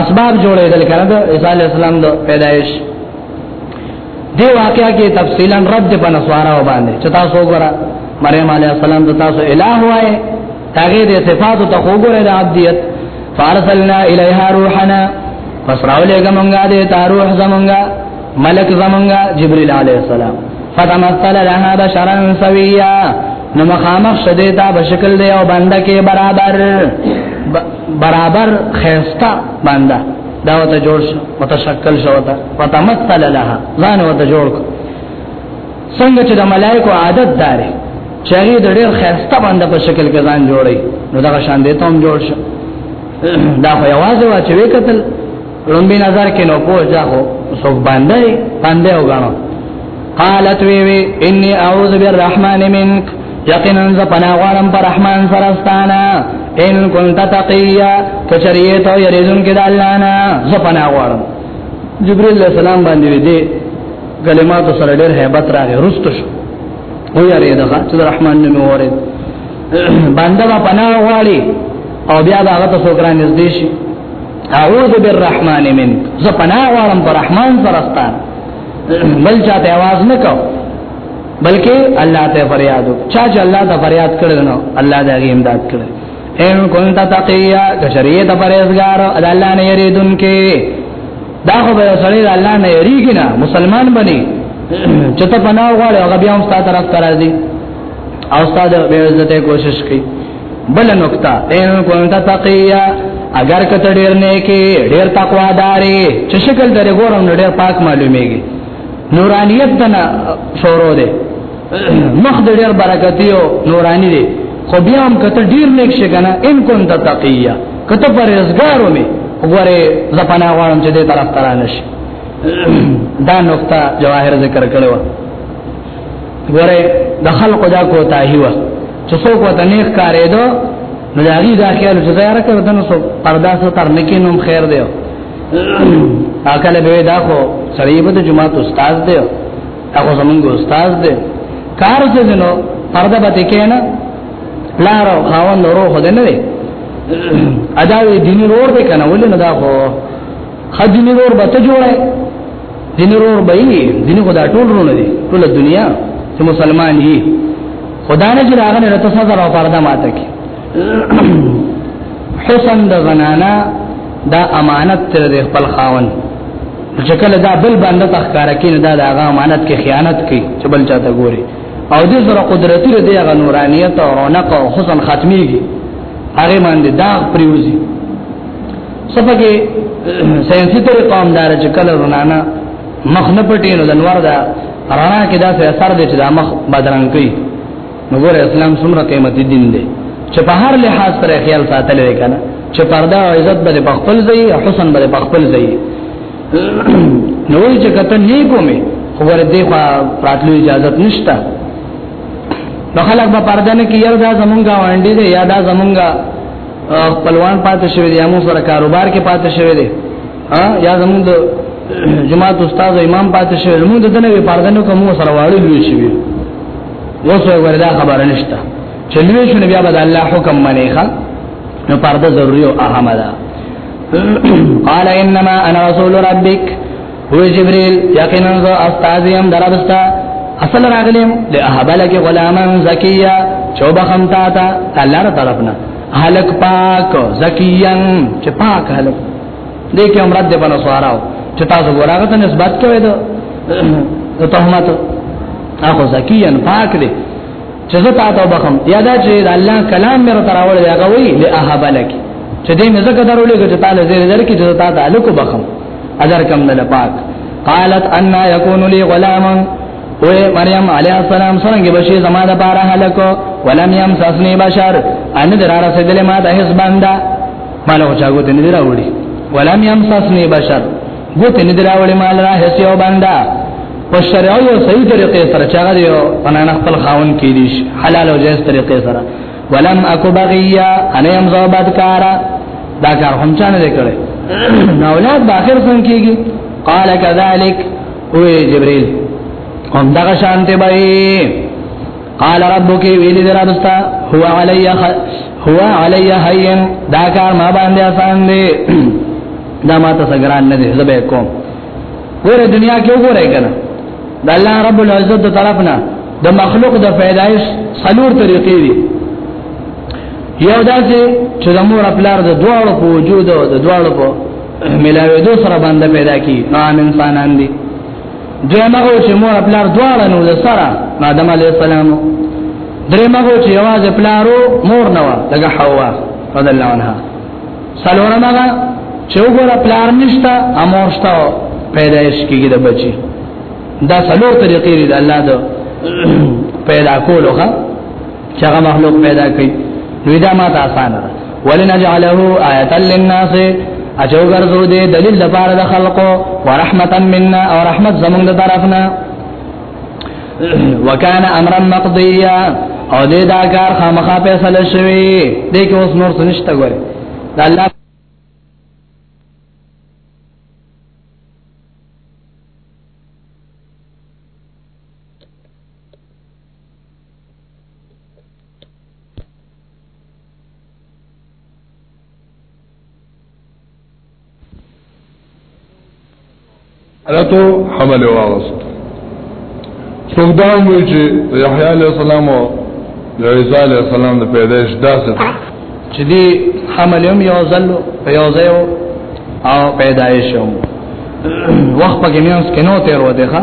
اسباب جوړې دل کنه د عیسی علی السلام د پیدایش دی واقعیا کې تفصیلا رد په نسوارا و باندې چې تاسو وګوره مریم علی السلام د تاسو الہ وای تاګه د صفات ته وګوره د عبدیت فارسلنا الیها روحنا پس راولېګه مونږه د تاروح زمونږه ملک زمونږه جبريل عليه السلام فتمثل لها بشرا سويا نو مخامخ شدیتا په شکل دی او بنده کې برابر برابر خيستا بنده دا وته جوړ شو متشکل شو وته فتمثل لها ځان وته جوړ کو څنګه چې د ملائکو عادت داري چری د ډېر خيستا بنده په شکل کې ځان جوړي نو دا شان دې ته هم جوړ شو دا خو یوازې وا چې وکتل لومبي نظر کې نو پوه ځاو څوک باندې باندې وګڼو قالت وی وی انی اعوذ بالرحمن منک یقینا ز پنا غوړم پر رحمان سرستانا ان كنت تقيا کچریه تو یریزون کې د الله نه ز پنا غوړم جبرئیل علیہ السلام باندې دې کلمات سره ډېر hebat راغی رستو شو و یری دغه چې رحمان نوم وره باندې پنا غواړي او بیا دا هغه څوک را نږدې شي اعوذ بالرحمن من زه پناه غواړم پر رحمان سره ستان بل چاته आवाज نه کو بلکې الله ته فریاد چا چې الله ته فریاد کړل نو الله دې هغه امداد کړل ان كنت تقيا کشریه ته پرهیزګار ادا الله نه یریدون کې دا خو به سړی الله نه یریږي نه مسلمان بني چې ته پناه غواړې هغه بیا هم ستاسو طرف تر راځي او ستاسو به عزت کوشش کوي بل نقطه ان كنت تقيا اگر کته ډیر نه کې ډیر تقوا داري چې شکل درې ګورم ډیر پاک معلومیږي نورانیت دنا شورو ده مخ د ډیر برکتی او نورانی دي خو بیا هم کته ډیر نیک شي کنه ان کون د تقیه کته پرهیزګارو می وګوره زپنا غواړم چې دې طرف ترانه شي دا نقطه جواهر ذکر کړو ګوره د خلق دا کوتاهی و چې څوک وته نه ښکارې دو نو دا غي دا خیال چې زیاره کې ودنه سو پردا سو تر نکې نوم خیر دیو اکل به دا خو سړی به د جمعه استاد دیو هغه زمونږ استاد دی کار څه دینو پردا به کېنا لار او خاوند ورو خو نه دی ادا دیني ور دی کنه ولې نه دا خو خدیني ور به ته جوړه دین ورور به یې دین خدا ټول رونه دي ټول دنیا چې مسلمان یې خدا نه چې راغنه رته سزا او پرده ماته کې حسن د زنانا دا امانت تر دې خپل خاون چې کله دا بل باندې تخکار کین دا د هغه امانت کې خیانت کوي چې بل چاته ګوري او دې سره قدرتي دې هغه نورانیت او رونق او حسن ختميږي هغه باندې داغ پریوزي سپګه ساينسي طریقه هم دار چې کله رونانا مخ نه پټي نو د انوار دا رانا کې دا څه اثر دی چې دا مخ بدرنګ کوي نو ګور اسلام څومره قیمتي دین دی چې په هر لحاظ پر خیال ساتل وی کنه چې پرده او عزت به په خپل ځای او حسن به په خپل ځای نو چې کته نه کومه خو ور دې خو راتلو اجازه نشته نو خلک به پرده نه کیل دا زمونږه وانډي دی یا دا زمونږه خپلوان پاتې شوی دی موږ سره کاروبار کې پاتې شوی دی یا زموږ د جماعت استاد او امام پاتې شوی موږ د دنه پردنو کوم سره واړو لوي شي وسو وردا خبر نشته چې لوي شنو بیا بد الله حکم منی ښا نو پرده ضروري او اهمه ده قال انما انا رسول ربک هو جبريل یقینا ذو استاد يم دربستا اصل راغلم له احبلک غلاما زکیہ چوبه خمتا تا الله تعالی طرفنا هلک پاک زکیان چې پاک هلک دې کې امرد دې بنو سواراو چې تاسو ګوراغه ته نسبت کوي دا ته تهمت هغه زکیان پاک دې چې زه تاسو بخم یادا چې الله کلام مې تراول دی هغه وی له احبلک چې دې مې زکه درولې چې تعالی دې درکې چې تاسو تعلق بخم اجر کم دل پاک قالت ان يكون لي غلام او مریم علی السلام څنګه بشي زما د بار هلک ولم يم سسني بشر ان در رسیدل ما د هیڅ بندا مالو چاغو ته نه راوړي ولم يم سسني بشر ګوت نه راوړي مال را هیڅ یو بندا په شرعي او صحیح طریقې سره چاغه دی او انا خپل خاون کې دي حلال او جائز طریقې سره ولم اكو بغيا انا يم زوبد کارا دا کار هم چانه وکړي نو اولاد باخر څنګه کیږي قال كذلك او جبريل هم دا شانته بای قال ربك ویل درابستا هو علي هو علي هين دا کار ما باندې آسان دی دا ما ته سګران نه دی زبې کوم ګوره دنیا کې وګوره کنه د الله رب العزت د طرفنا د مخلوق د پیدایش څلور طریقې دي یو دا چې چې د مور خپل د دواړو په وجود او د دواړو په ملاوي دو سره باندې پیدا کی نام انسانان دي دویمه هو چې مور خپل دواړه نو د سره آدم علی السلام درېمه هو چې یوازې پلارو مور نه و دغه حوا رضی الله عنها سلورم هغه چې وګوره پلار نشته امور شته پیدایش کیږي د بچي دا سلور طریقې دي د الله د پیدا کولو ښه چې هغه مخلوق پیدا کوي نو دا ماته اسانه ده ولنجعله آیه للناس اچو ګرځو دې دلیل لپاره د خلقو ورحمتا منا او رحمت زمونږ طرفنا وکانه امرا مقضیا او دې دا کار خامخا فیصله شوی دې کې اوس نور څه نشته ګوره دا الله حالتو حمل واغست سوګدان وی چې یحیی علی السلام او عیسی علی السلام د پیدائش داسې چې دی حمل هم یو ځل په یو ځای او پیدائش هم وخت پکې نه اوس کینو تیر و دیخه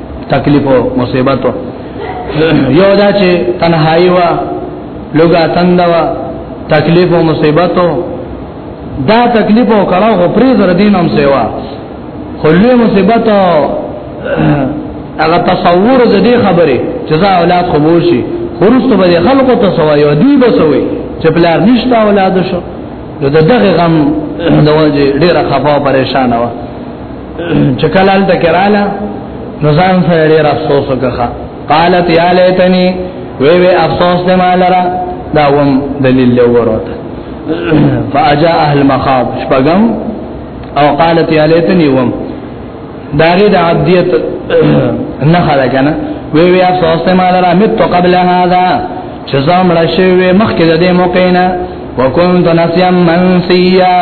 تکلیف او مصیبت یو دا چې تنهایی وا لوګا تند وا تکلیف او مصیبت دا تکلیف او کړه خو پرې زر دین هم سیوا خو لوی مصیبت هغه تصور د دې خبره چې زه اولاد قبول شي ورسته به خلکو ته سوای او دوی به سوي چې بلار نشته اولاد شو نو دغه غم د وجه ډیره خفه او پریشان و چې کله ال تکراله نو ځان سره ډیر افسوس وکړه قالت یا لیتنی وی وی افسوس دې مالرا دا وم دلیل له وروته فاجا اهل مخاب شپغم او قالت یا لیتنی وم داغه د عبدیت نه خلا کنه وی وی افسوس دې مالرا مت قبل هذا چې زم راشي مخکې د دې موقع نه وکنت نسیا منسیا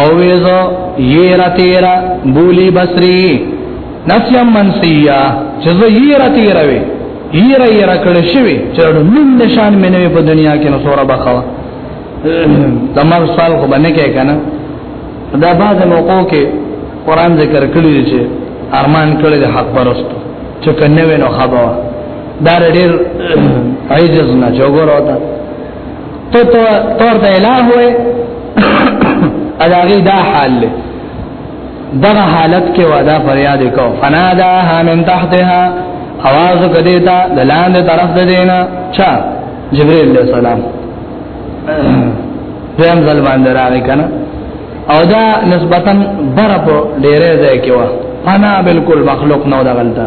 او ویزو یرا تیرا بولی بصری نسیا منسیا چې زه یرا تیرا وی یرا یرا کړه شوی چې نوم نشان مې نه په دنیا کې نو سوره بخوا دمر سوال خو باندې کې کنه دا بعض موقعو کې قران ذکر کړی چې ارمان کړی د حق پرستو چې کنه وینو خبره دا ډېر عاجز نه جوګور وتا تو تو تور د الہ وې اداغي دا حال له دغه حالت کې ودا فریاد کو فنادا ها من تحتها आवाज کدی تا د لاندې طرف د دینا چا جبرئیل علیہ السلام دیم ځل باندې راغی کنه او دا نسبتا بر په ډیره ځای کې و انا بالکل مخلوق نو دا غلطه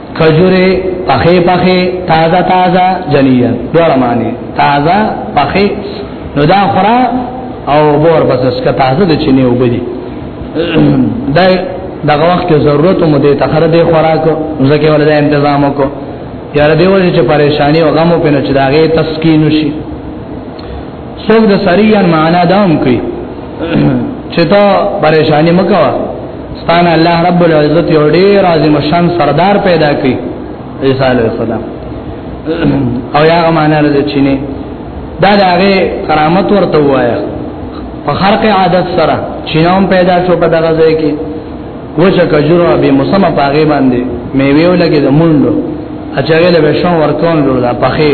کجوره پخې پخې تازه تازه جنیه ډول معنی تازه پخې نو دا خورا او بور پس اس کا تازه د چینه وبدي دا دغه وخت کې ضرورت مو دې تخره دې خوراک زکه ول دا تنظیم وکړو یاره دیو چې پریشانی او غم په نچ داغه تسکین شي څوک د سریان معنا دا هم کوي چې ته پریشانی مکوا ستان الله رب العزت یو ډیر عظیم شان سردار پیدا کړي عیسی علی السلام او یا معنا لري چې نه دا دغه کرامت ورته وایا په خرق عادت سره چینوم پیدا شو په دغه ځای کې وچه کجورو به مسمه پاغه باندې میوه لګي د مونډو اچاګه له بشون ورکون لور دا پخې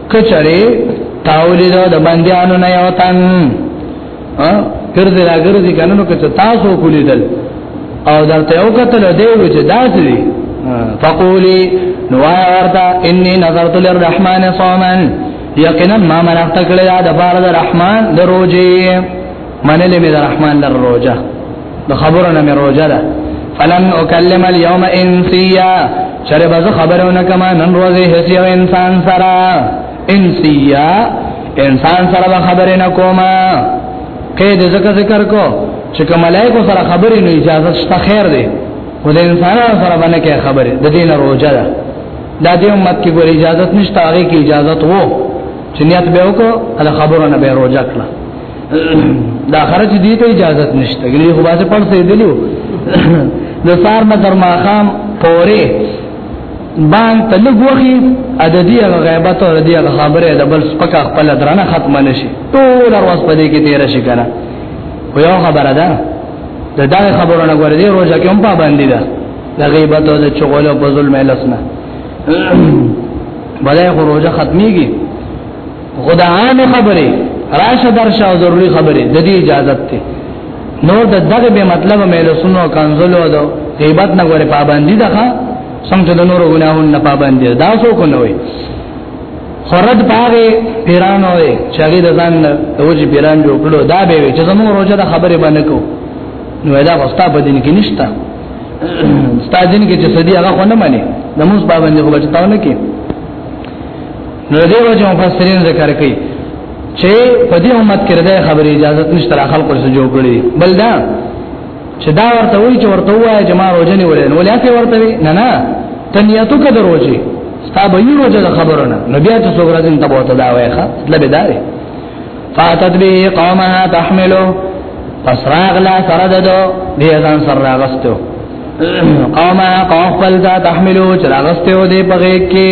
کچره تاولی دا د بندیانو نه یو تن ا ګرځي را ګرځي کنه نو کته تاسو کولیدل او درته یو کتل دی چې داسې فقولی نو ورته انی نظرت للرحمن صوما یقینا ما منعت کړی دا د بار د رحمان د روزي منلې مې د رحمان د روزه د خبرو نه مې روزه ده فلن اکلم اليوم انسیا چرې به زه خبرونه کما نن روزه هیڅ یو انسان سره انسیا انسان سره به خبرې نه کومه کې د ذکر ذکر کو چې کوم ملائکه سره خبرې نه اجازه شته خیر دی خو د انسانانو سره باندې کې خبرې د دین روزه ده دا دې امت کې ګور اجازه نشته هغه کې اجازه وو چې نیت به وکړو ال خبرونه به روزه کړه دا خرج دي ته اجازه نشته ګلې خو باسه پړ سي دلیو د سار نه تر ماخام پورې بان تلګ وخی عددی غیبت او عددی خبره د بل سپکا خپل درنه ختم نشي ټول ورځ په دې کې تیر شي کنه خو یو خبره ده د دا خبرو نه ګور دي روزه کې هم پابندي ده د غیبت او د چغول او ظلم لسنه بلای خو روزه ختميږي خدا عام خبره راشه درشه او ضروری خبره د دې اجازه ته نور د دغه به مطلب مې له سنو کنزلو دو غیبت نه غوړې پابندي ده څنګه د نورو ګناهونو نه پابندي دا څو کو نه وي خرد پاره پیران وي چې هغه د ځان د وجه پیران جوړ کړو دا به وي چې زموږ روزه د خبره باندې کو نو دا واسطه په دین کې نشته ستاسو دین کې چې سدي هغه خو نه مانی د موږ پابندي خو بچتاو نه کې نو دې وجه مفسرین ذکر کوي چې په دې امت کې د خبرې اجازه نشته را خلکو سره جوړ کړی بل دا چې دا ورته وایي چې ورته وایي چې ما روزه نه ولې ولې ته ورته وي نه نه تنیتو کې دروځي ستا به یو روزه خبره نه نو بیا چې څو ورځې ته بوته دا وایي ښه مطلب دا دی فاتت به قومها تحملو پس راغلا سره ددو دی ځان سره راغستو قومها قوم خپل ذات تحملو چې راغستو دی په غیږ کې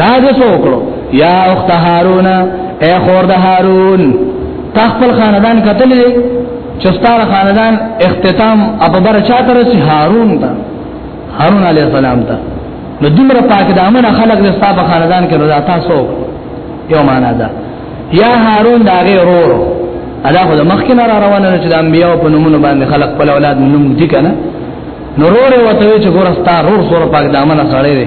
دا دې څوکړو یا اخت هارون اے خور د هارون تخپل خاندان قتل دي چستار خاندان اختتام ابو بر چاته رسي هارون ته هارون علی السلام ته نو دومره پاک دامن خلق د صاحب خاندان کې رضا تاسو یو معنا ده یا هارون دا غي رورو ادا خو د مخکنه را روانه چې د انبیو په نومونو باندې خلق په اولاد نوم دي کنه نو رور وته چې ګورستا رور سور پاک دامن سره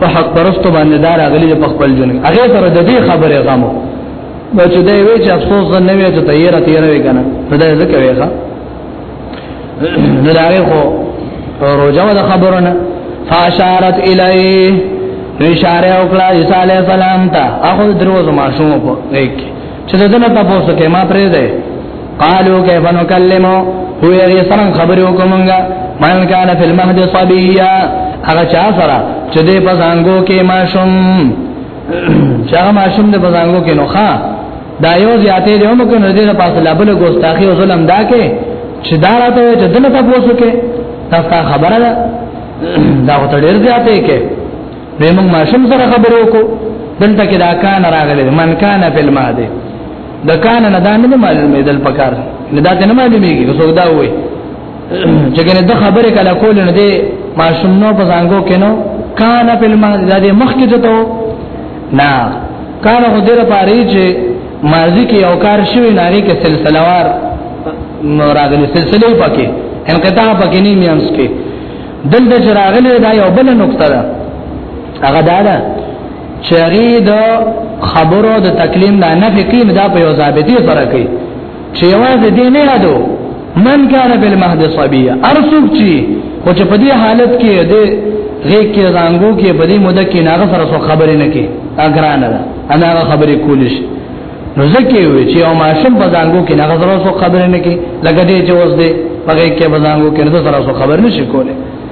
په حق پرستو باندې دار اغلی په خپل جون هغه سره د دې خبره غمو نو چې دا وی چې افسوس نه وی چې تیرا تیرا وی کنه نو دا ځکه وی ښا نو دا هغه خو روزه د خبرونه فاشارت الیه نو اشاره وکړه عیسی علی السلام ته هغه دروازه ما شوم په یک چې دنه تاسو کې ما پرې ده قالو کیف نکلمو هو یې سره خبرې وکومنګا من کان فی المهد صبیا هغه چا سره چې دې په ځانګو کې ماشوم چې هغه ماشوم دې په ځانګو کې نوخه دا یو زیاتې دی هم کنه دې په اصل بل ګوستاخی او ظلم دا کې چې دا راته چې دنه تاسو کې تاسو خبره ده دا وته ډیر زیاتې کې به موږ ماشوم سره خبرو کو دلته کې دا کان راغلی من کان فی المهد د کان نه دا نه معلومه دل پکار نه دا ته نه معلومیږي څو دا وې چې کنه د خبره کله کول نه دی ماشوم نو په ځانګو کې نو کان په لمه دا دې مخ کې ته نه کان هو دې لپاره چې ماضی کې او کار شوی ناری کې سلسله وار راغلي سلسله پکې انقطاع پکې نه میانس کې دلته چې راغلي دا یو بل نقطه ده هغه دا ده چری د خبرو د تکلیم نه نه فقین دا په یو ضابطی سره کوي چې یوازې دې نه یادو من کان بالمهد صبیا ارسوب چی خو چې په دې حالت کې دې غیږ کې زنګو کې په دې مده کې ناغه سره څو خبرې نه کې اګران ده انا خبرې کولیش نو ځکه وی چې او ماشوم په زنګو کې ناغه سره څو خبرې نه کې لګې چې اوس دې په غیږ کې په زنګو کې نو سره څو خبرې نشي کولای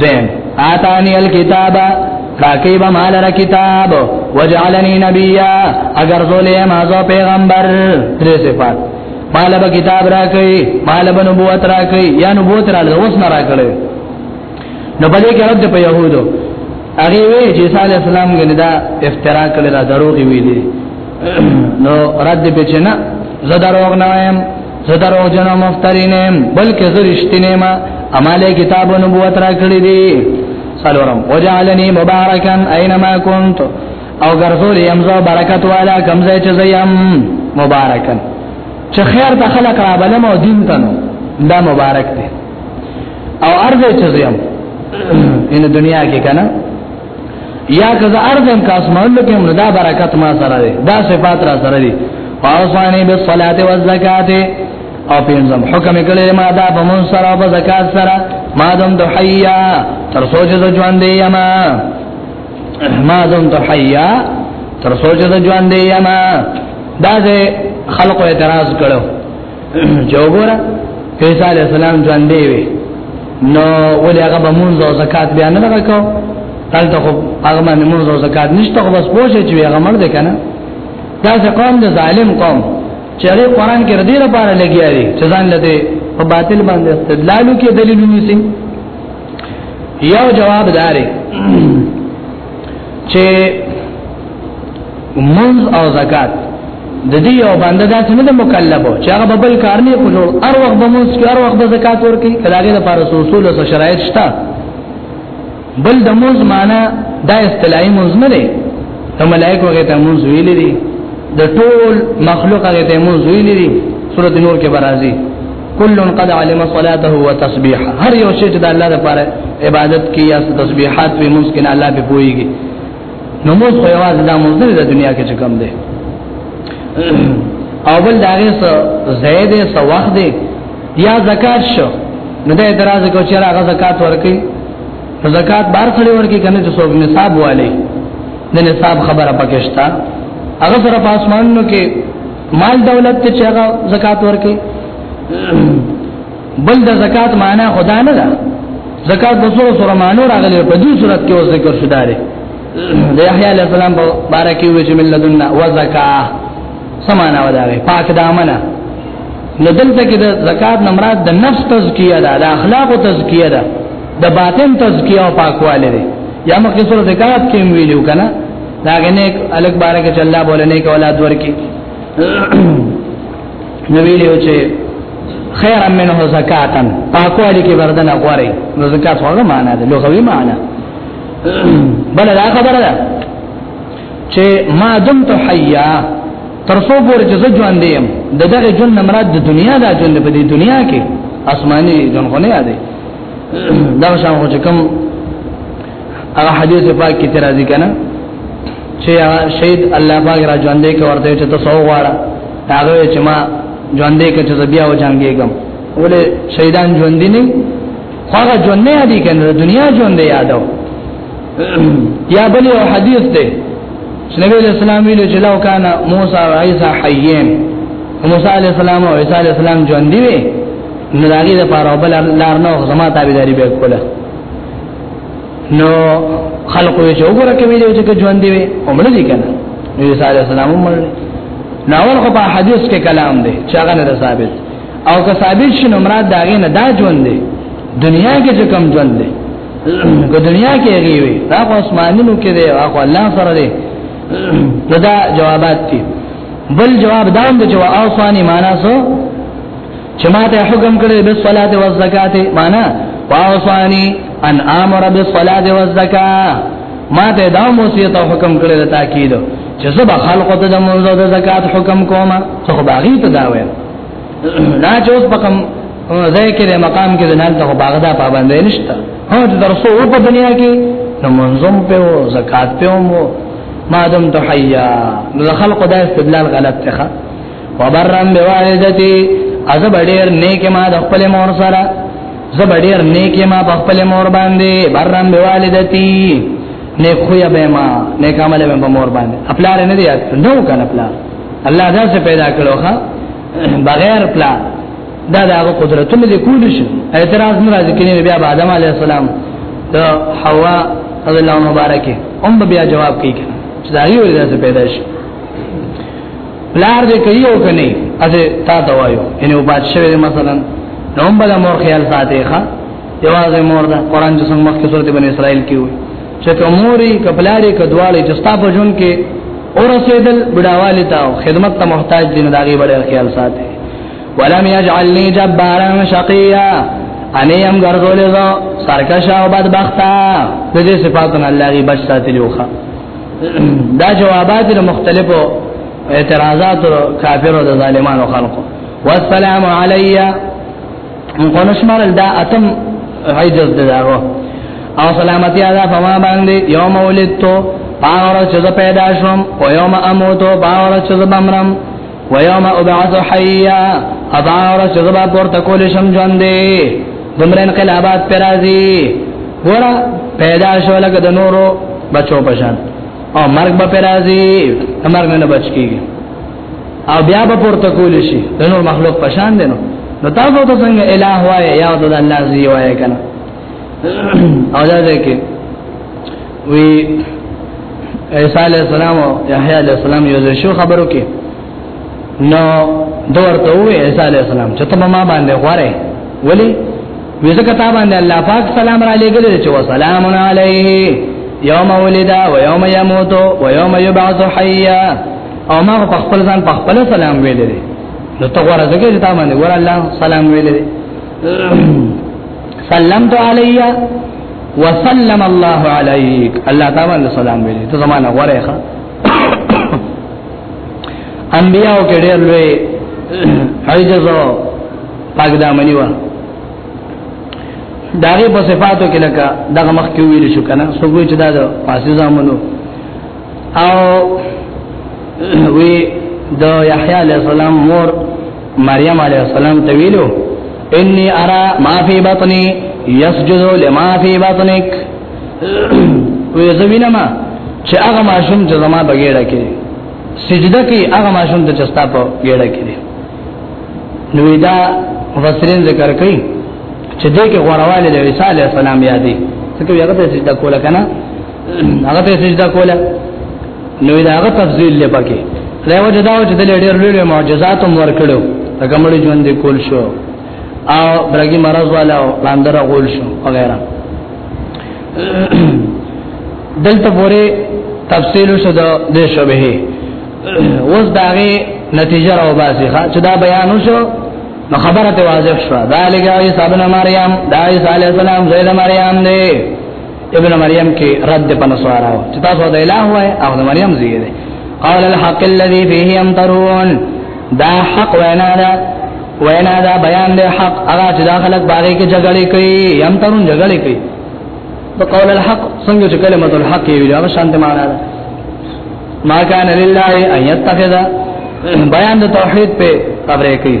دیم آتانی الكتاب راکی با مال را کتاب وجعلنی نبیا اگر زولی مازو پیغمبر دری صفات مال با کتاب راکی مال با نبوت راکی یا نبوت را لده اوس نه راکلی نو بده که رد پا یهودو اغي وی چې صلی الله علیه وسلم غنی دا افترا کړی دا دروغ ویلی نو رد به چنه زه دروغ نه وایم زه درو جنو مفترینم بلکې زه رښتینه ما اماله کتاب نبوت را کړی دی سلورم وجعلنی مبارکا اينما كنت او ګرځول یم زه برکت والا کمزې چې زیم مبارکا چې خیر د خلق را بلم او دین تنو دا مبارک دی او ارزه چې زیم ان دنیا کې کنه یا که زه ارزم که اسمانو کې هم دا برکت ما سره دی دا صفات را سره دی واوصانی بالصلاه والزکات او پینځم حکم کړي ما دا په مون سره او زکات سره ما دم د حیا تر سوچ د ژوند دی یما ما دم د حیا تر سوچ د ژوند دی یما دا خلق اعتراض کړو جو ګورا عیسی علی السلام ژوند دی وی نو ولې هغه به مونږ او زکات بیا نه راکاو تلته خو هغه باندې مونږ او زکات نشته خو بس پوښتې چې هغه مړ دی کنه دا څه قوم د ظالم قوم چې هغه قران کې ردی لپاره لګیا دی چې ځان لته په باطل باندې استدلالو کې دلیل ونیسي یو جواب داري چې منز او زکات د دې یو باندې داسې نه مکلف او چې هغه بل کار نه کو جوړ هر وخت به موږ کې هر وخت به زکات ورکړي کلاګه د پاره اصول او شرایط شته بل د موږ معنا دا اصطلاحي موږ نه دی ته ملائکه هغه ته موږ ویل دي د ټول مخلوق هغه ته موږ ویل دي سورۃ نور کې برازي کل قد علم صلاته وتسبيح هر یو شی چې د الله لپاره عبادت کی یا تسبیحات وي موږ کنه الله به پويږي نو موږ خو یوازې د موږ د دنیا کې کم دی او بل داغه سو زید سو وخت دی یا زکات شو نو د اعتراض کو چې هغه زکات ورکي زکات بار کړي ورکي کنه چې څوک نصاب والي د نصاب خبره پکښتا هغه سره پاسمانو کې مال دولت ته چې هغه زکات ورکړي بل د زکات معنا خدا نه ده زکات د سورو سره مانو راغلي په دې صورت کې اوس ذکر شو داري د یحیی علی السلام په باره کې وی چې ملذنا وزکا سمانا وداوي پاک دامنه نو دلته کې د زکات نه مراد د نفس تزکیه ده د اخلاق تزکیه ده د باطن تزکیه او پاکواله ده یا مخکې سورته زکات کې ویلو کنه دا غنه الګ بار کې چلا بولنه کې اولاد ورکی نبی له چې خیر منه زکاتن پاکوالی کې بردن غوري نو زکات هغه معنا ده لغوي معنا بل دا خبره ده چې ما دمت حیا ترسو پور چې زه ژوند یم د دغه ژوند مراد د دنیا دا ژوند په دې دنیا کې آسماني ژوند خو نه یادې دا شان خو چې کوم هغه حدیث پاک کې ترازی کنه چې شهید الله پاک را ژوندې کې ورته چې تاسو غواړه هغه چې ما ژوندې کې چې بیا و جنگېږم ولې شهیدان ژوندې نه هغه ژوندې دي کنه دنیا ژوندې یادو یا بل یو حدیث دی چې نبی اسلام ویل چې لو کان موسی او عیسی حیین موسی علی السلام او عیسی علی السلام ژوندې وي نو داګه د پاره بل لار نو زما تابعداري به کوله نو خلق وی چې وګوره کوي چې ژوند دی عمر دي کنه نبی صلی الله علیه وسلم عمر ناول خو په حدیث کې کلام دی چې هغه نه ثابت او که ثابت شنه مراد دا غي نه دا ژوند دی دنیا کې چې کم ژوند دی که دنیا کې هغه وي دا خو اسمانونو کې دی او الله سره دی دا جوابات دي بل جواب دا هم چې واوصانی معنا سو چې ما ته حکم کړی به صلات او زکات معنا واوصانی ان امر بالصلاه والزکاه ما ته دا وصیت او حکم کړی د تاکید چې زبا خلق ته د منځ او د زکات حکم کومه ته باغی ته دا وې دا چې اوس پکم ذکر مقام کې نه ته باغدا پابند نشته هو د درسو په دنیا کې نو منظم په زکات په مو ما دم تحیا نو خلق دا استدلال غلط ته وبرم بوالدتی از بډیر نیک ما د خپل مور سره زه بډیر نیک ما په خپل مور باندې برم بوالدتی نیک خو یا به ما نیک عمل به په مور باندې خپل نه دی نو کنه خپل الله دا څه پیدا کړو ښا بغیر خپل دا دا قدرتونه دي کول شي اعتراض نه راځي کینه بیا آدم علی السلام د حوا رضی الله مبارکه هم بیا جواب کوي چې دا یو ورځ پیدا شي پلار دې کوي او کني اته تا ته وایو ان او بادشاہ دې مثلا نو هم بل مور خیال ساتي ښا یوازې مور دا قران چې څنګه مخکې سورته بنی اسرائیل کې وي چې کوموري کپلاري کډوالي چې ستا په جون کې اور رسیدل بډاوالي تا خدمت ته محتاج دي نه داغي بل خیال ساتي ولم يجعلني جبارا شقيا اني هم ګرځولې زو سرکشا او بدبختا د دې صفاتونو الله غي بچ ساتلی وخه دا جوابات د مختلفو اعتراضات او کافرو د ظالمانو خلقو والسلام علی مونږ شمار دا اتم عجز دغه او سلامتی ادا فما باندې یوم ولدتو باور چې پیدا شوم او یوم اموتو باور چې بمرم ويوم ابعث حيا ابا ورځ چې زبا پورته کول شم ژوند دی دمر انقلابات پر راځي ورا پیدا شو لکه د نورو بچو پشان او مرګ به پر راځي مرګ نه بچ کیږي او بیا به پورته کول شي د نور مخلوق پشان دی نو نو تاسو ته څنګه الہ وای یا د الله زی وای کنه او دا ځکه وی عیسی علی السلام او یحیی علی السلام یو ځای شو خبرو کې نو دورته وی عیسی علی السلام چې ته ما باندې غواره ولی ویزه کتا باندې الله پاک سلام را لګل چې و سلام علیه یوم ولد و یوم یموت و یوم یبعث حیا او ما په خپل ځان په خپل سلام ویل دي نو ته غوړه زګی ته باندې ور الله سلام ویل دي سلام تو علیه وسلم الله عليك الله تعالی سلام ویلي ته زمانہ غره ښه انبیاء کې ډېر لوی عجز او پاک دامنی و داغه په صفاتو کې لکه دغه مخ کې ویل شو کنه سګوي چې دا د پاسې زامنو او وی د یحیی علی السلام مور مریم علی السلام ته ویلو انی ارا ما فی بطنی یسجد لما فی بطنک وی زوینه ما چې هغه ماشوم چې زما بغیړه کې سجده کې هغه ماشوم ته چستا په غیړه کې دی نو دا مفسرین ذکر کوي چې دې کې غورواله د عیسی علی السلام یادې څنګه هغه ته سجده کوله کنه هغه ته سجده کوله نو دا هغه تفضیل دی پکې دا وجه دا چې د ډېر لوی معجزات هم ورکړو هغه مړ ژوند کول شو او برګي مرز والا او لاندر غول شو وغیرہ دلته پورې تفصیل شو د دې شبهه اوس داغه نتیجه راو باسي چې دا بیان شو نو خبره ته واضح شو دا لګي صاحب مریم دا عیسی علی السلام زید مریم دی ابن مریم کې رد په نصارا چې تاسو د الہ وای او د مریم زوی دی قال الحق الذي فيه يمترون دا حق وینا دا وینا دا بیان دی حق هغه چې داخله باغې کې جګړې کوي يمترون جګړې کوي په قول الحق څنګه چې کلمه الحق ویل هغه شانته معنا ده ما كان لله ان يتخذ بیان د توحید په خبرې کوي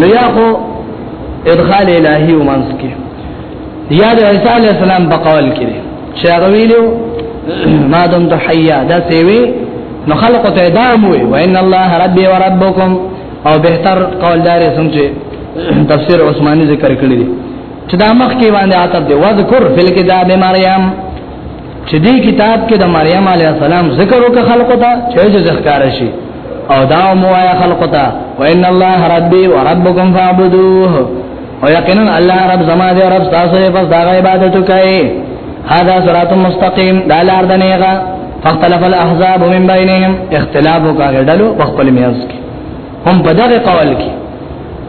نو یا خو ادخال الهی ومنس کې یا د عیسی علی السلام په قول کې چې هغه ویلو ما دم ته حیا دا سیوی نو خلق ته دام وی وان الله ربي وربکم او بهتر قول دار سم چې تفسیر عثماني ذکر کړی دی چې دا مخ کې باندې عتب دی وذکر فل کتاب مریم چې دې کتاب کې د مریم علی السلام ذکر وک خلق ته چې ځه ذکر شي او دا مو یا خلق ته وان الله ربي وربكم فاعبدوه او یقینا الله رب زما دې رب تاسو یې پس دا عبادت کوي هذا صراط مستقيم دا لار د نیغه فاختلف الاحزاب من بينهم اختلاف وکړه ډلو په خپل میاس کې هم په دغه قول کې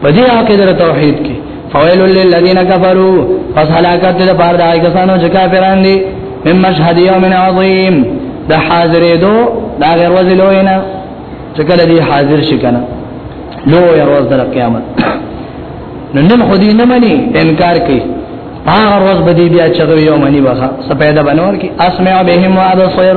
په دې عقیده توحید کې فویل للذین کفروا پس هلاکت دې پر دای کسانو چې کافران دي من مشهد یوم عظیم د حاضرې دو دا غیر وزلو نه چې کله دې حاضر شي کنه لو یا روز در قیامت نو نن خو دې نه مني انکار کوي هغه روز به دې بیا چې یو منی وخه سپیدا بنور کې اسمع بهم وابصر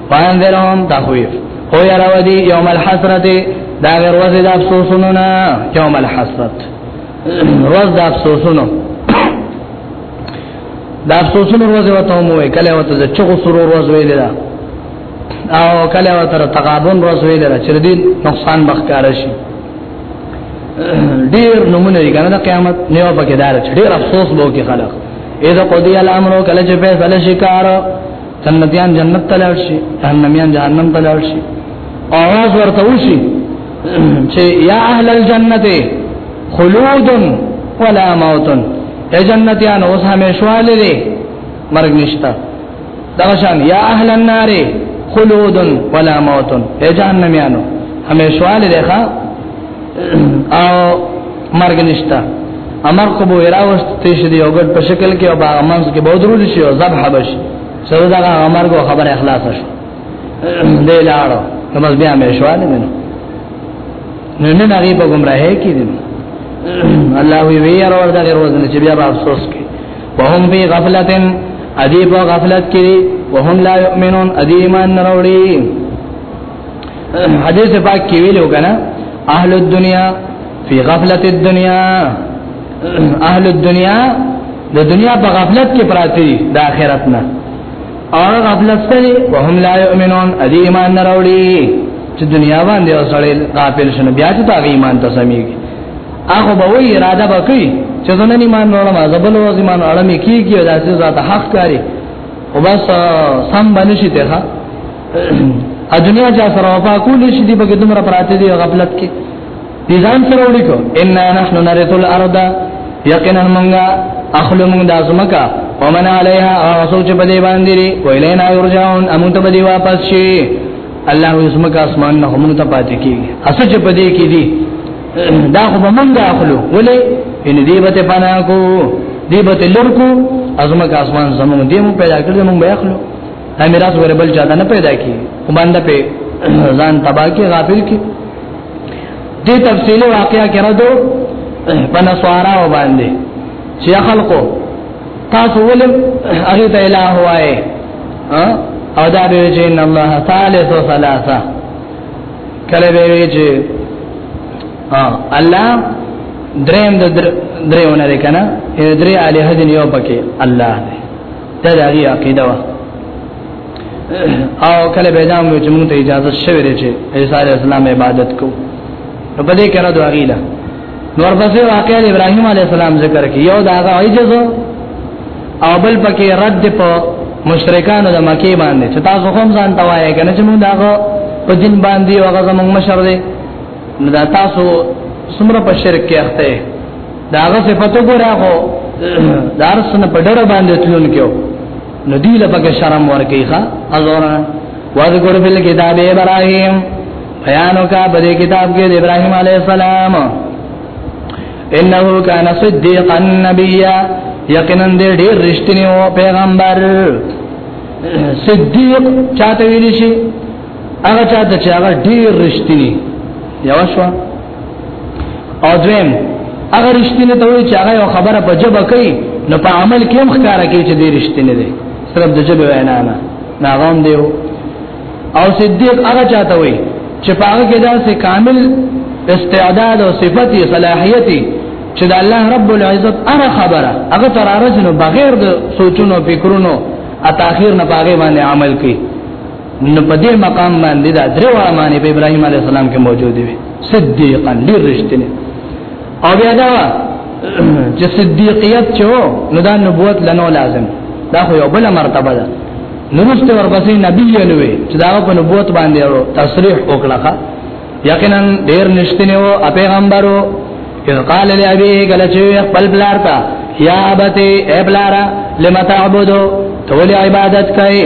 پاین درهم تخویف او یراو دی یوم الحسرت دا غیر وزی دا افسوسونو نا یوم الحسرت روز دا افسوسونو دا افسوسونو روز وته مو کله وته چې چغو سرور روز ویل دا او کله وته تقابن روز ویل دا چې دې نقصان بخکار شي ډیر نمونه دي کنه قیامت نیو پکې دار ډیر افسوس بو کې خلک اذا قضي الامر کله چې فیصله شي کار جنتیان جنت ته لاړ شي جهنميان جهنم ته لاړ شي اواز ورته وشي چې یا اهل الجنت خلود ولا موت اے جنتیان اوس همیشواله دي مرګ نشتا دا شان یا اهل النار خلود ولا موت اے جهنميانو همیشواله دي ښا او مرګ نشتا امر خو به راوست تیش دی او ګډ په شکل کې او باغ منځ کې به درول شي او ذبح بش سره دا امر کو خبر اخلاص شو دی لاړو نماز بیا مې شو نه منو نه نه نه په گمراهه کې دي الله وی وی اور ورته روز نه چې بیا به افسوس کې وهم بی غفلتن ادیب غفلت کې وهم لا یؤمنون ادیمان نروړي حدیث پاک کې ویلو کنه اهل الدنيا فی غفلت الدنيا اهل الدنيا د دنیا په غفلت کې پراتی د آخرت نه اور غفلت سره وهم لا یؤمنون ادي ایمان نه راوړي چې دنیا باندې وسړې قابل شنه بیا چې تا ایمان ته سميږي هغه به وی اراده وکړي چې زنه ایمان وروړم ازبل و ایمان اړم کیږي او داسې ذات حق کاری او بس سم باندې شي ته ا دنیا چا سره وفا کول شي دی بګې دومره پراته دی غفلت کې دي ځان سره ولیکو ان نحن نرث الارض یقینا منغا اخلو من دازمکا ومن علیها او سوچ په دې باندې لري ویلینا یرجعون امون ته به دی واپس شي الله یسمکا اسمان نه هم ته پاتې کیږي اسو چې په دې کې دي دا خو منغا اخلو ولې ان دې به ته پناه کو دې به ته لړکو ازمکا اسمان زمون دې مو پیدا کړل مونږ به اخلو دا میراث ور بل چا نه پیدا کی ومند په ځان تبا کی غافل کی دې تفصیلی واقعیا کړه دو بنسوارا و باندې چې خلکو تاسو ولم هغه ته الہ وای او دا به چې ان الله ثالث ثلاثه کله به چې الله دریم د دریونه لري کنه درې الہ دې یو پکې الله دی دا د هغه عقیده وا او کله به دا موږ چې موږ ته اجازه شوه لري چې عیسی علی السلام عبادت کو نو په دې کې را دوه غیلا نور پسې واقعا ابراهیم علی السلام ذکر کې یو دا هغه عجز او بل پکې رد په مشرکانو د مکی باندې چې تاسو هم ځان توایې کنه چې موږ دا په دین باندې هغه زموږ مشر دی نو دا تاسو سمره په شرک کې اخته داغه صفته ګورا هو دارس نه په ډېر باندې تلون کې نو دی له پکې شرم ورکې ښا ازورا واذکر فی الكتاب ابراهیم بیانو کا بده کتاب کې د ابراهیم علی السلام انه کان صدیقا نبیا یقینا دې ډېر رښتینی او پیغمبر صدیق چاته ویل شي هغه چاته چې هغه ډیر رښتینی یو شو او دویم هغه رښتینی ته وایي چې هغه یو خبره په جبه کوي نو په عمل کې هم ښکارا کوي چې دی رښتینی دی صرف د جبه وینا نه ناغام دی او صدیق هغه چاته وایي چې په هغه کې دا سه کامل استعداد او صفتی صلاحیتی چې د الله رب العزت اره خبره هغه تر ارزنه بغیر د سوچونو فکرونو اتاخير نه باغې باندې عمل کوي نو په دې مقام باندې دا درې واړه معنی په ابراهيم عليه السلام کې موجود دي صدیقا ډیر رښتینی او بیا دا چې صدیقیت چې نو دا نبوت لنو لازم دا خو یو بل مرتبه ده نورسته ورپسې نبی نوې چې دا په نبوت باندې ورو تصریح وکړه یقینا ډیر نشتنی او پیغمبرو اذ قال لابي قال چې خپل بلارتا یا ابته ابلارا لمتعبدو تولي عبادت کوي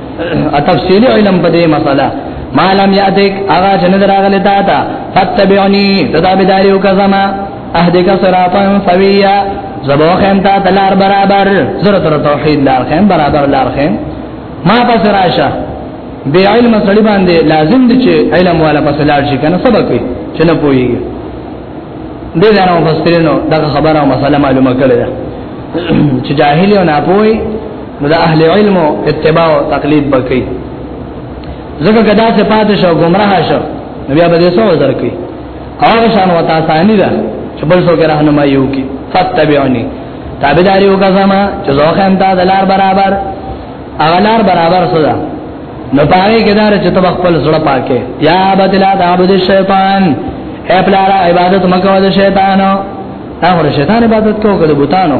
ا تفصیلی علم په دې مسله ما لم یاتک اغا جن دراغله تا تا فتبعنی تدا بداریو کزما اهدک صراطا سویا زبوخم تا دلار برابر زره تر توحید لار خیم برابر لار خیم ما پس راشه بے علم سړی باندې لازم دي چې علم والا پس لاړ شي کنه سبق وي چې نه پويږي دې ځانو مفسرینو دا خبره او مسله معلومه کړې ده چې جاهل او ناپوهي نو د اهل علم اتباع او تقلید بکې زګه کدا څه پات شو گمراه شو نو بیا به دې سو عذر کوي هغه شان وتا ثاني ده چې بل څوک راهنمایي وکي فتبعوني تابعداري وکړه چې زوخه انده دلار برابر اغلار برابر سودا نو پاره کې دار چې تب خپل زړه پاکه یا بدلا تعبد الشیطان اے پلارا عبادت مکو د شیطانو هغه شیطان عبادت کوو د بوتانو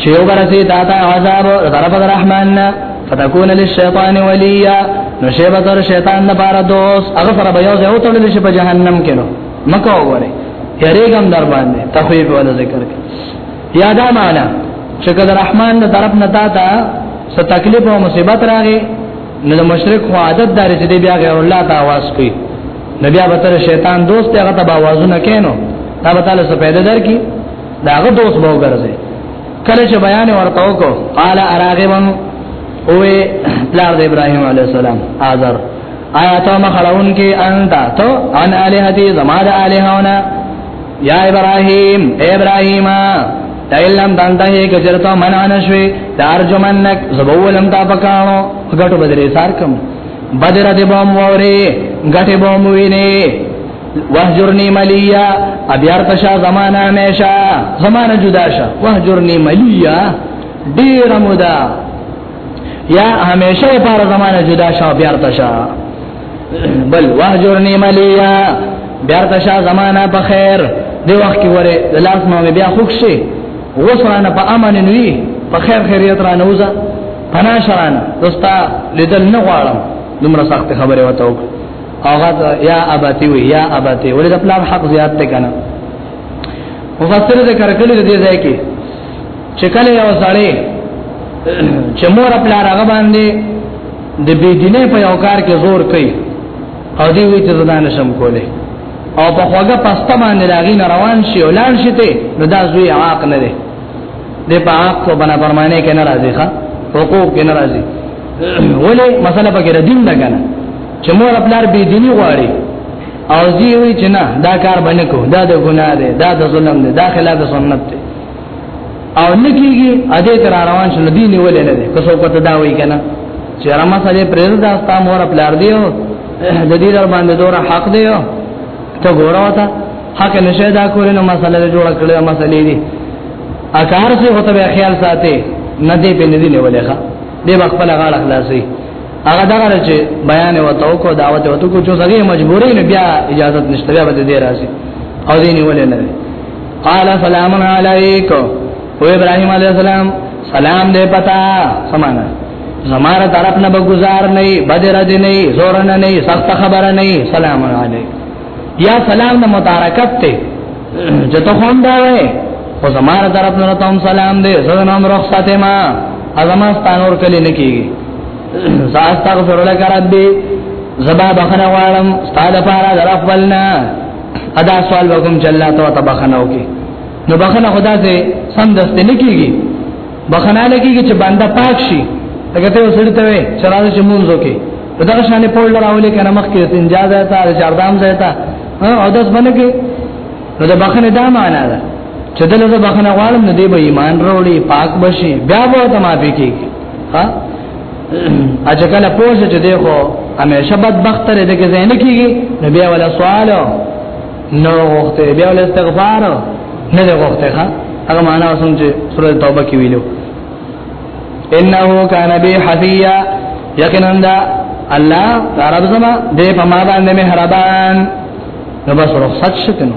چې یو برسي تا ته عذاب طرف الرحمن فتكون للشيطان وليا نشيبه تر شیطان نه بار دوست هغه سره به یو ځای وټړل شي په جهنم کې نو مکه وره یریګم در باندې تخویب ولا ذکر کې یادا معنا چې کله رحمان نه طرف نه تا ته څه تکلیف او مصیبت راغی نو د مشرک خو عادت دار چې دی بیا غیر الله ته आवाज کوي نبي ابتر شیطان دوست هغه ته आवाजونه کینو دا به تعالی څه پیدا درکې داغه دوست به وګرځي کله چې بیان ورته وکړو قال اراغبن او پلار د ابراهيم عليه السلام آزر آیا ته مخړون کې انت تو ان الہتی زما د الہونه یا ابراهيم ابراهيم تایلم دانته کې چرته من انشوي ترجمنک زبولم تا پکانو غټو بدري سار کم بدر دې بوم وره غټه بوم ویني وهجرنی ملیا ابیار تشا زمانہ میشا زمانہ جدا شا وهجرنی ملیا ډیر مودا یا همیشه پر زمانہ جدا شا بیار تشا بل وهجرنی ملیا بیار تشا زمانہ بخیر دی وخت کې وره د لاس ما بیا خوښ شي وسرانه په امن نوي په خیر خیریت را نوزا پناشرانه دوستا لیدل نه غواړم دومره سخت خبره وته وکړه هغه یا اباتی وی یا اباتی ولې د پلان حق زیات ته کنه مفسر ذکر کړی دی ځای کې چې کله یو سړی چې مور خپل هغه باندې د بی دینه په یو کار کې زور کوي او دی وی چې زدان شم کوله او په خوګه پسته باندې راغی نه روان شي اولان شي ته نو دا زوی عاق نه دی د په عاق کو بنا فرمانه کې ناراضي ښا حقوق کې ناراضي ولې مسله پکې د دین ده کنه چې مور خپل بي دیني غواړي او زی وی چې نه دا کار باندې کو دا د ګناه ده دا د ظلم ده دا خلاف سنت ده او نکیږي اده تر روان شنه دین ولې نه ده کسو پته دا وی کنه چې رما سره پرېز دا ستا مور خپل دیو د دې در باندې دوره حق دی ته ګوره وتا حق نشه دا کولې نو مسله جوړ کړې مسلې دي اکار څه هوته خیال ساتي نه دې په ندی لولې ښا دی خپل غاړه خلاصي هغه دغه چې بیان او توکو دعوت او توکو چې زګي مجبورې نه بیا اجازه نشته بیا به دې راځي او دې نیولې نه قال سلام علیکم او ابراهيم عليه السلام سلام دې پتا سمانا زماره طرف نه بگزار نه بدر دې نه زور نه نه سخت خبره نه سلام علیکم یا سلام د متارکت ته چې ته هم دا وې او زماره طرف نه تم سلام دې زه نام رخصت ما ازما ستانور کلی نه کیږي زه استغفر لك ربي زبا بخنه غواړم ستاده پارا در خپلنا ادا سوال وکم چې الله تو تبخنه وکي نو بخنه خدا سے سم دست نه کیږي بخنه لګیږي چې بنده پاک شي هغه ته وسړی ته وي چې راځي چې مونږ وکي په دغه شان په لړ راولې کنه مخ کې سنجا ده تا چاردام ده تا او داس باندې کې نو د بخنه دا معنا ده چې دله د بخنه غواړم نه دی به ایمان وروړي پاک بشي بیا به ته ما به کې ها اجه کله پوهه چې دی خو همیشه بدبخت لري دغه ځای نه کیږي نو بیا ولا سوالو نو وخته بیا ول استغفار نه دی وخته ها هغه معنا اوسم چې سورۃ توبه کې ویلو انه کان بی حفیا یقینا دا الله عرب زما دې په ما باندې مهربان نو بس رخصت شتنو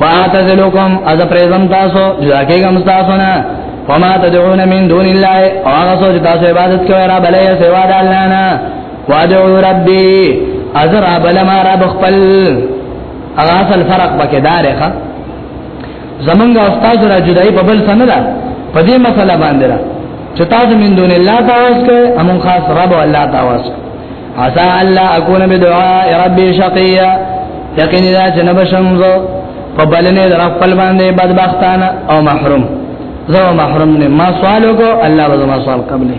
واعتزلکم از پرزم تاسو جاکیګم تاسو نه وما تدعون من دون الله او هغه څه چې تاسو عبادت کوئ را بلې سوا د الله نه وادعو ربي ازر ابل ما رب خپل هغه اصل فرق پکې دارخه زمونږ استاد را جدای په بل سند په دې مسله باندې را چې تاسو من دون الله تاسو کې امون خاص رب الله تاسو عسى الله اكون بدعاء ربي شقيا یقین دا چې نبشم زو په بلنې در خپل باندې بدبختانه او محروم زو محروم نه ما سوالو کو الله به ما سوال قبلې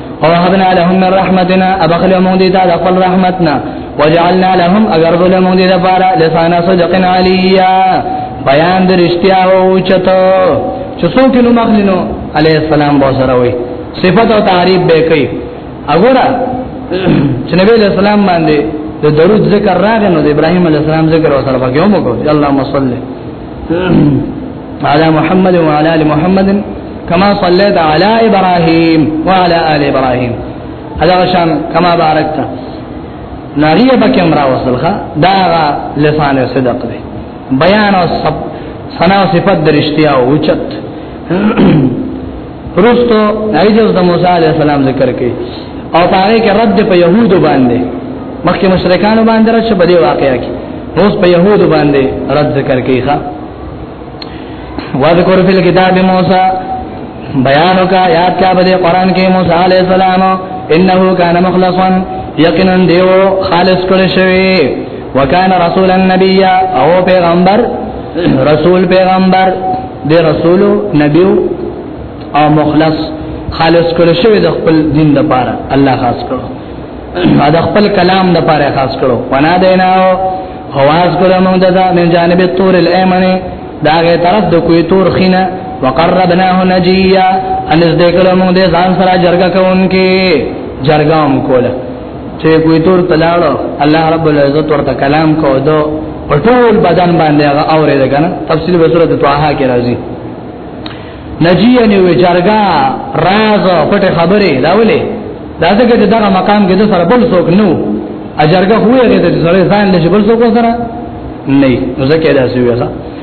ووهبنا لهم من رحمتنا ابخل موږ دې ته د خپل رحمتنا وجعلنا لهم اگر ذل موږ دې لپاره لسان صدق علیا بیان د رښتیا او چته چې څوک نو مخلینو علی السلام بو سره وي صفات او تعریف به کوي وګوره چې نبی له سلام باندې د درود ذکر راغی نو د ابراهیم علی السلام ذکر او سره وګورم کو اللهم صلی على محمد وعلى ال محمد كما صليت على ابراهيم وعلى ال ابراهيم هذا شان كما باركت ناریه پکې امر وصلخه دا لسان صدق دی بیان او صنا او صفات درشتیا او اوچت رستو ایجز د موسی علی السلام ذکر کړي او پاره کې رد په يهودو باندې مخکې مشرکانو باندې رد شو په دې واقعیا کې اوس په يهودو باندې رد ذکر کړي ښا واذکر فی الكتاب موسی بیان کا یاد کا بده قران کې موسی علی السلام انه کان مخلصا یقینا دیو خالص کړی شوی وکانه رسول النبی او پیغمبر رسول پیغمبر د رسول نبی او مخلص خالص کړو شوی د خپل دین د پاره الله خاص کړو دا خپل کلام د پاره خاص کړو ونا دینا او خواص کړو موږ دغه من جانب تور الایمن داغه طرف د کوی تور خینه وقربناه نجیا ان ذکر موږ د ځان سره جرګه کوونکې جرګه هم کوله چې ګویتور تلاړو الله رب العزت ورته کلام کو دو په ټول بدن باندې هغه اورې ده کنه تفصیل به سورته طه کې راځي نجی یعنی وی جرګا راز پټ خبره دا ولې دا څنګه چې دغه مقام کې د سره بل څوک نو اجرګه هوې غته چې سره ځان لږ بل څوک سره نه نو ځکه دا سوي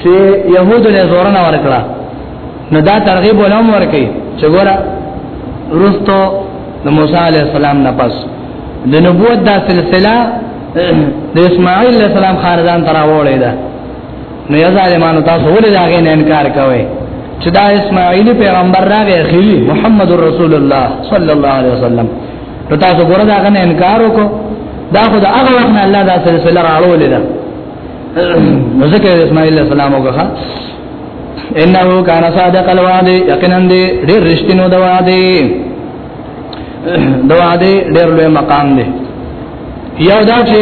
چې يهودو له زورنا ورکړه نو دا ترغیب ولوم ورکي چې ګوره رستو د موسی عليه السلام نه پس د نبوت دا سلسله د اسماعیل علیہ السلام خاندان ترا وړې ده نو یا ظالمانو تاسو ولې دا غي نه انکار کوئ چې دا اسماعیل پیغمبر راغی اخی محمد رسول الله صلی الله علیه وسلم نو تاسو ګوره دا غنه انکار وکړو دا خو دا هغه وخت نه الله دا سلسله راړولې ده نو ذکر اسماعیل علیہ السلام وګه انه کان صادق الوعد یقینا دې ډېر رښتینو د وعده د وعده ډېر لوی مقام دی یو دا چې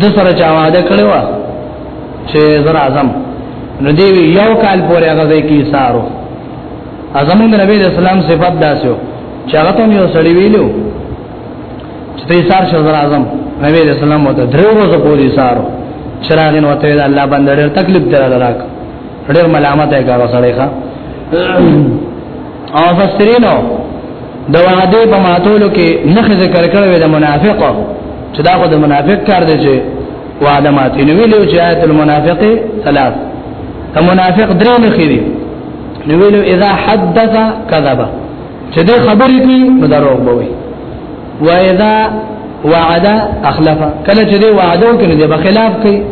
د سره چا وعده کړو چې زرا اعظم نو دی یو کال پورې هغه ځای کې سارو اعظم د نبی اسلام صفات داسو چې هغه ته یو سړی ویلو ستې سار شو اعظم نبی رسول الله مو ته درو ورځې پوری سارو چراغین وته دا الله باندې ډېر تکلیف در راک ډېر ملامت یې کاوه سړی ښا او فسرینو د وعده په ماتولو کې نخ ذکر کړو د منافق چې دا خو د منافق کار دی چې وعده ماتي نو ویلو چې آیت المنافق ثلاث د منافق درې نخې دي نو ویلو اذا حدث كذب چې دې خبرې دي نو دروغ به وي واذا وعد اخلف کله چې دې وعده وکړي دې بخلاف کوي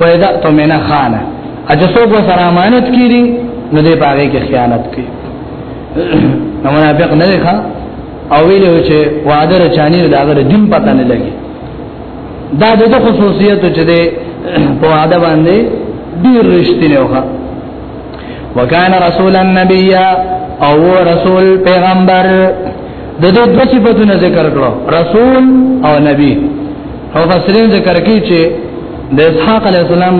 واذا تمنا خانه اجسو کو سره امانت کړي نو دې پاره کې خیانت کوي نو منافق نه ښه او ویلو چې وعده رچانی دا غره دین پته نه لګي دا د خصوصیت چې ده په وعده باندې ډیر رښتینه وخه وکانه رسول النبی او رسول پیغمبر د دې دوه صفاتونه ذکر کړو رسول او نبی او فسرین ذکر کی چې د اسحاق علی السلام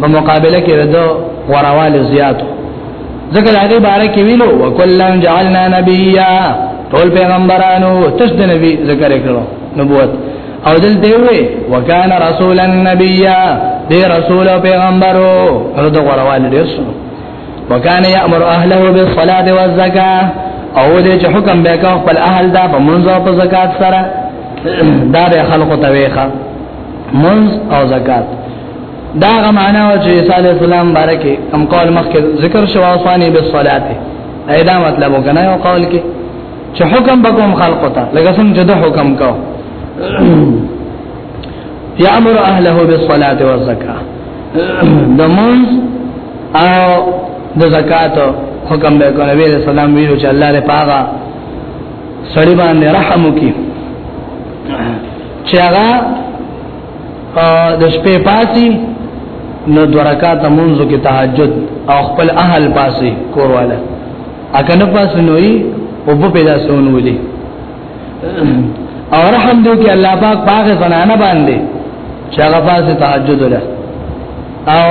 په مقابله کې ردو غوروال زیات ذکر هغه باره کې ویلو وکلن جعلنا نبیا ټول پیغمبرانو تشد نبی ذکر کړو نبوت او دلته وی وکانه رسول النبی دی رسول او پیغمبرو هغه د غوړوال ډیر شو وکانه یامر اهله بالصلاه والزکاه او دې چې حکم به کا خپل اهل دا په منځ او په زکات سره دا د خلقو تویخه منځ او زکات دا غمانه او چې عیسی علی السلام بارکه کم قول مخکې ذکر شو او ثانی بالصلاه ایدا مطلب وکنه او قول کې چې حکم بکوم خلق ته لکه څنګه چې د حکم کو یامر اهله بالصلاه والزکاه د مونږ او د زکات حکم به کوي نبی رسول الله ویلو چې الله دې پاغا سړی باندې رحم وکي چې هغه د شپې پاسي نو درکات مونږ کې تهجد او خپل اهل پاسي کورواله اکه نه پاس نوې او په پیدا سونو ولي او رحم دې کې الله پاک پاک زنانه باندې چې هغه پاسه تهجد ولا او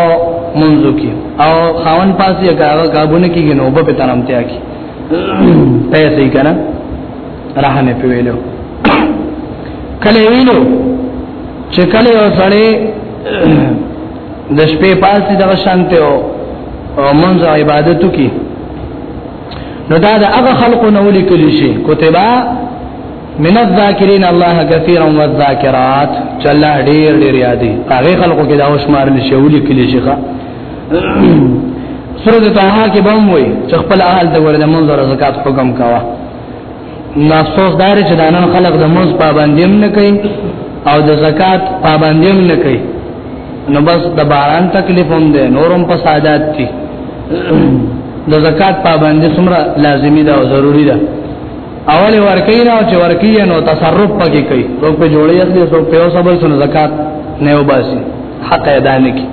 منځو کې او خاون پاسه هغه کابونه کې نو په پتنم ته کې پیسې یې کنه رحم په ویلو کله ویلو چې کله یو سړی د شپې پاسه د شانته او منځو عبادتو کې نو دا د هغه خلقو نو لیکل شي کتبه من الذاکرین الله کثیرا والذاکرات چې الله ډیر ډیر یادې هغه خلقو کې دا اوشمار نشي ولیکل شي ښا سورۃ طه کې به وي چې خپل اهل د ورته منظر زکات حکم کاوه نو افسوس دار چې دانن خلق د موز پابندیم نه کوي او د زکات پابندیم نه کوي نو بس د باران تکلیف هم ده نورم په سادات دي د زکات پابندي څومره لازمی ده او ضروری ده اول ورکی نه چې ورکی نو تصرف پکې کوي څوک په جوړي اصلي څوک په اوسه بل سن زکات نه وباسي حق ادا نه کی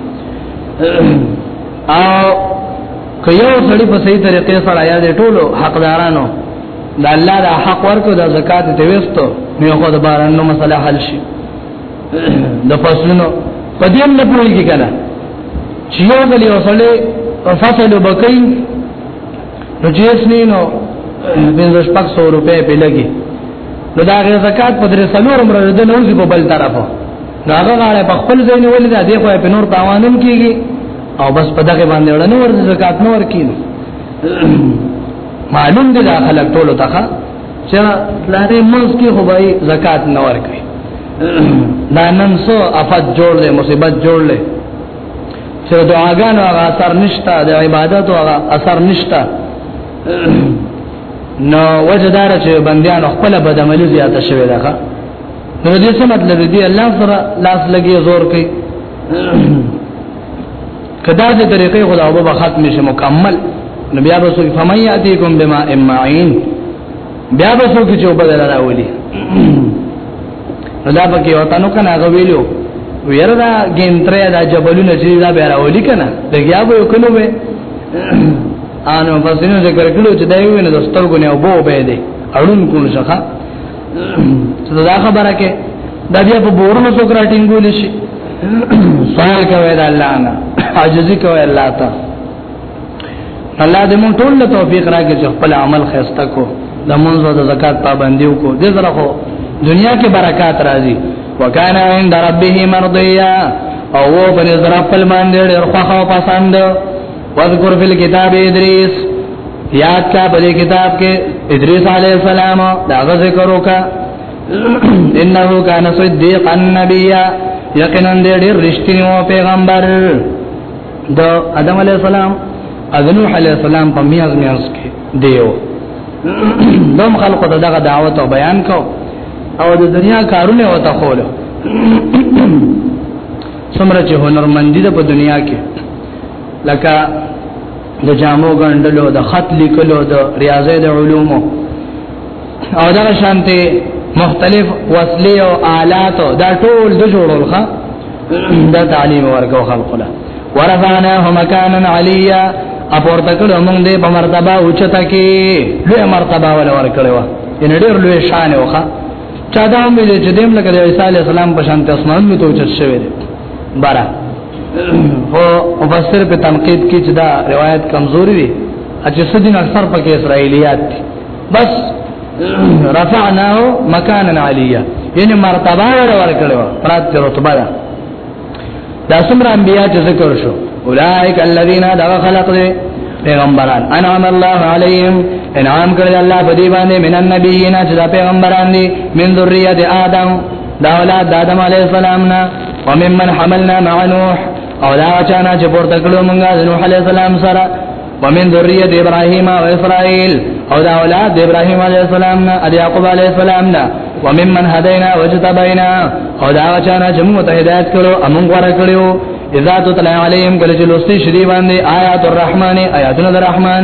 او که یو سړی په صحیح طریقې سره یا د ټولو حقدارانو د الله د حق ورکو د زکات ته وستو نو خو د بارانو مسله حل شي د فصلونو په دې نه پوری کې کنه چې یو غلی وصلې فصل وبکې نو چې اسنینو بنځه شپږ سو روپې په لګي نو دا غي زکات په درې سلور مرده نه ورځي په بل طرفه نو هغه غاړه په خپل ځای نه ولې دا دی خو په نور تاوانم کیږي او بس په دغه باندې وړنه ور زکات نه ور کیږي معلوم دي دا خلک ټول ته چې لاره موږ کې خو به زکات نه ور کوي دا نن سو افات جوړ لې مصیبت جوړ لې چې دعاګانو هغه اثر نشتا د عبادتو هغه اثر نشتا نو وجدار چې بندیان خپل بدعملي زیاته شوی ده نو دې څه مطلب دی الله سره لاس لګي زور کوي کدا دې طریقې خدا او به ختم شي مکمل نو بیا به سوې فمن یاتیکم بما امعين بیا به سوې چې وبدل راولي دا پکې وتا نو کنه هغه ویلو ویره دا ګینتره دا جبلونه چې دا بیا راولي کنه لګیا به یو کنو به انو فسینو ذکر کړو چې دا یو نه دستور غنیو بو به دې اړون کول څخه دا خبره کې دا بیا په بورونو څوک راټینګول شي سوال کوي دا الله نه عاجزي کوي الله ته الله دې مون ټول له توفیق راکړي چې خپل عمل خسته کو د مونږ د زکات پابندي وکړو دې سره خو دنیا کې برکات راځي وکانا عند ربه مرضیا او په نظر خپل باندې ډېر خوښ او پسند واذکر فی الكتاب ادریس یاد کا په کتاب کې ادریس علی السلام دا ذکر وکا انه کان صدیقا نبیا یقینا دې ډېر رښتینی او پیغمبر د ادم علی السلام اذنو علی السلام په میاز میاز کې دیو دوم خلق ته دغه دعوت او بیان کو او د دنیا کارونه وته خول څومره چې هنرمندی ده په دنیا کې لکه د جامو غندلو د خط لیکلو د ریاضه د علومو او دا شانته مختلف وسلې او آلات دا ټول د جوړول ښه دا تعلیم ورکو خلق له ورفعنا مکانا علیا اپور تکلو موږ دې په مرتبه اوچته کې لوی مرتبه ول ورکړو ان ډېر لوی شان وخه چا دا مې چې دیم لکه د عیسی علی السلام په شان ته اسمان ته اوچت شوی دی بارا هو مفسر په تنقید کې چې دا روایت کمزوري وي چې سدين اکثر پکې اسرایلیات دي بس رفعناه مکانا علیا یعنی مرتبه ورکړو پرات رتبه ده دا څومره انبیا چې ذکر شو اولائک الذین دغه خلق دي پیغمبران انعام الله علیهم انعام کړی الله په دې باندې من النبیین چې دا پیغمبران دي من ذریه آدم دا اولاد د آدم علی السلام نه او ممن حملنا مع نوح او دا چانا چې پورته کړو مونږه د نوح علی السلام سره ومن ذریه ابراهیم او اسرائیل او دا اولاد د ابراهیم علی السلام نه د یعقوب علی السلام نه وممن هدینا وجتبینا او دا چانا چې موږ ته هدایت کړو امون غره کړو اذا تطلع علیهم کله چې لوستي شری باندې آیات الرحمن آیاتنا الرحمن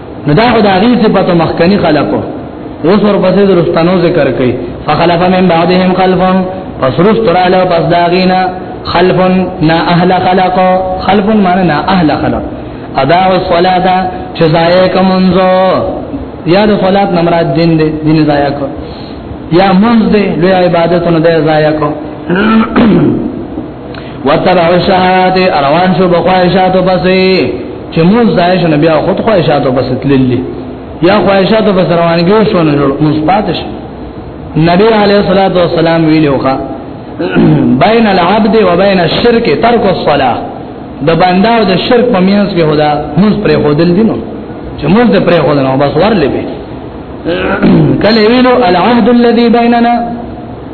نو دا خدای غي صفات مخکنی خلقو اوس ورپسې درستانو ذکر کوي فخلف من بعدهم خلف فسرس ترى له پس داغینا خلف نا اهل خلق خلف معنی نا اهل خلق ادا الصلاه چې ضایع کومنزو یا د صلات نمراد دین دی دین ضایع کو یا منز دی لوی عبادتونه دی ضایع کو وتبع الشهادات روان شو بخواهشاتو پسې چې موږ ځای شو نبي او خود خواهشاتو بس تللی یا خواهشاتو بس روانګیو شو نه موږ پاتې شو نبی علیه الصلاۃ والسلام ویلوخه بین العبد و بین الشرک ترک الصلاه د بنده او د شرک په مینس کې هدا موږ پرې خودل دي نو چې موږ د پرې خودل نو بس ورلې به کله ویلو العهد الذي بيننا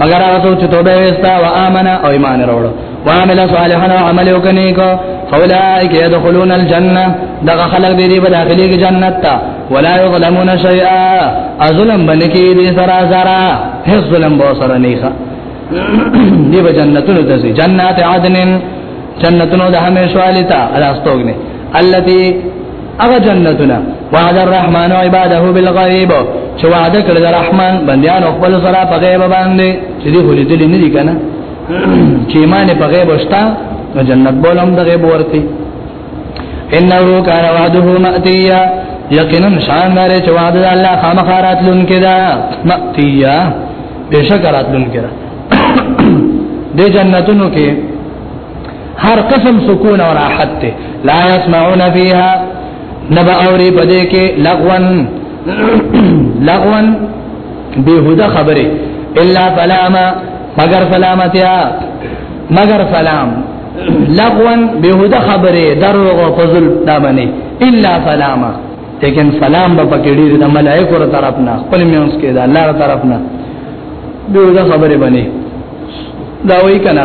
مگر هغه څوک چې توبه وستا او امن او ایمان وروړ او عمل صالحا او عمل وکني کو فاولائک يدخلون الجنه دغه خلق دې په داخلي کې جنت ته ولا يظلمون شيئا ظلم بنکی دې سرا سرا هیڅ ظلم به سره نه ښه دې په جنتونو ته جنات عدن جنتونو د همیشوالتا الاستوګنه التي هغه جنتونه وعد الرحمن عباده بالغیب چې وعده کړل الرحمن بندیان خپل سره په غیب باندې چې دې خو دې نه دي کنه چې ایمان په غیب وشتا نو جنت بولم د غیب ورته انه کان وعده ماتیا یقینا شان دار چې وعده الله خامخارات لون کدا ماتیا بشکرات لون کدا د جنتونو کې هر قسم سکون او راحت ته لا يسمعون فيها نبا اوري بده کې لغون لغون بهوده خبره الا سلاما مگر سلامتیا مگر سلام لغون بهوده خبره دروغ او فضل دا باندې الا سلاما لیکن سلام به پکې ډیر د ملائکو تر طرف نه خپل میونس کې د الله تر طرف نه بهوده خبره باندې دا وایي کنه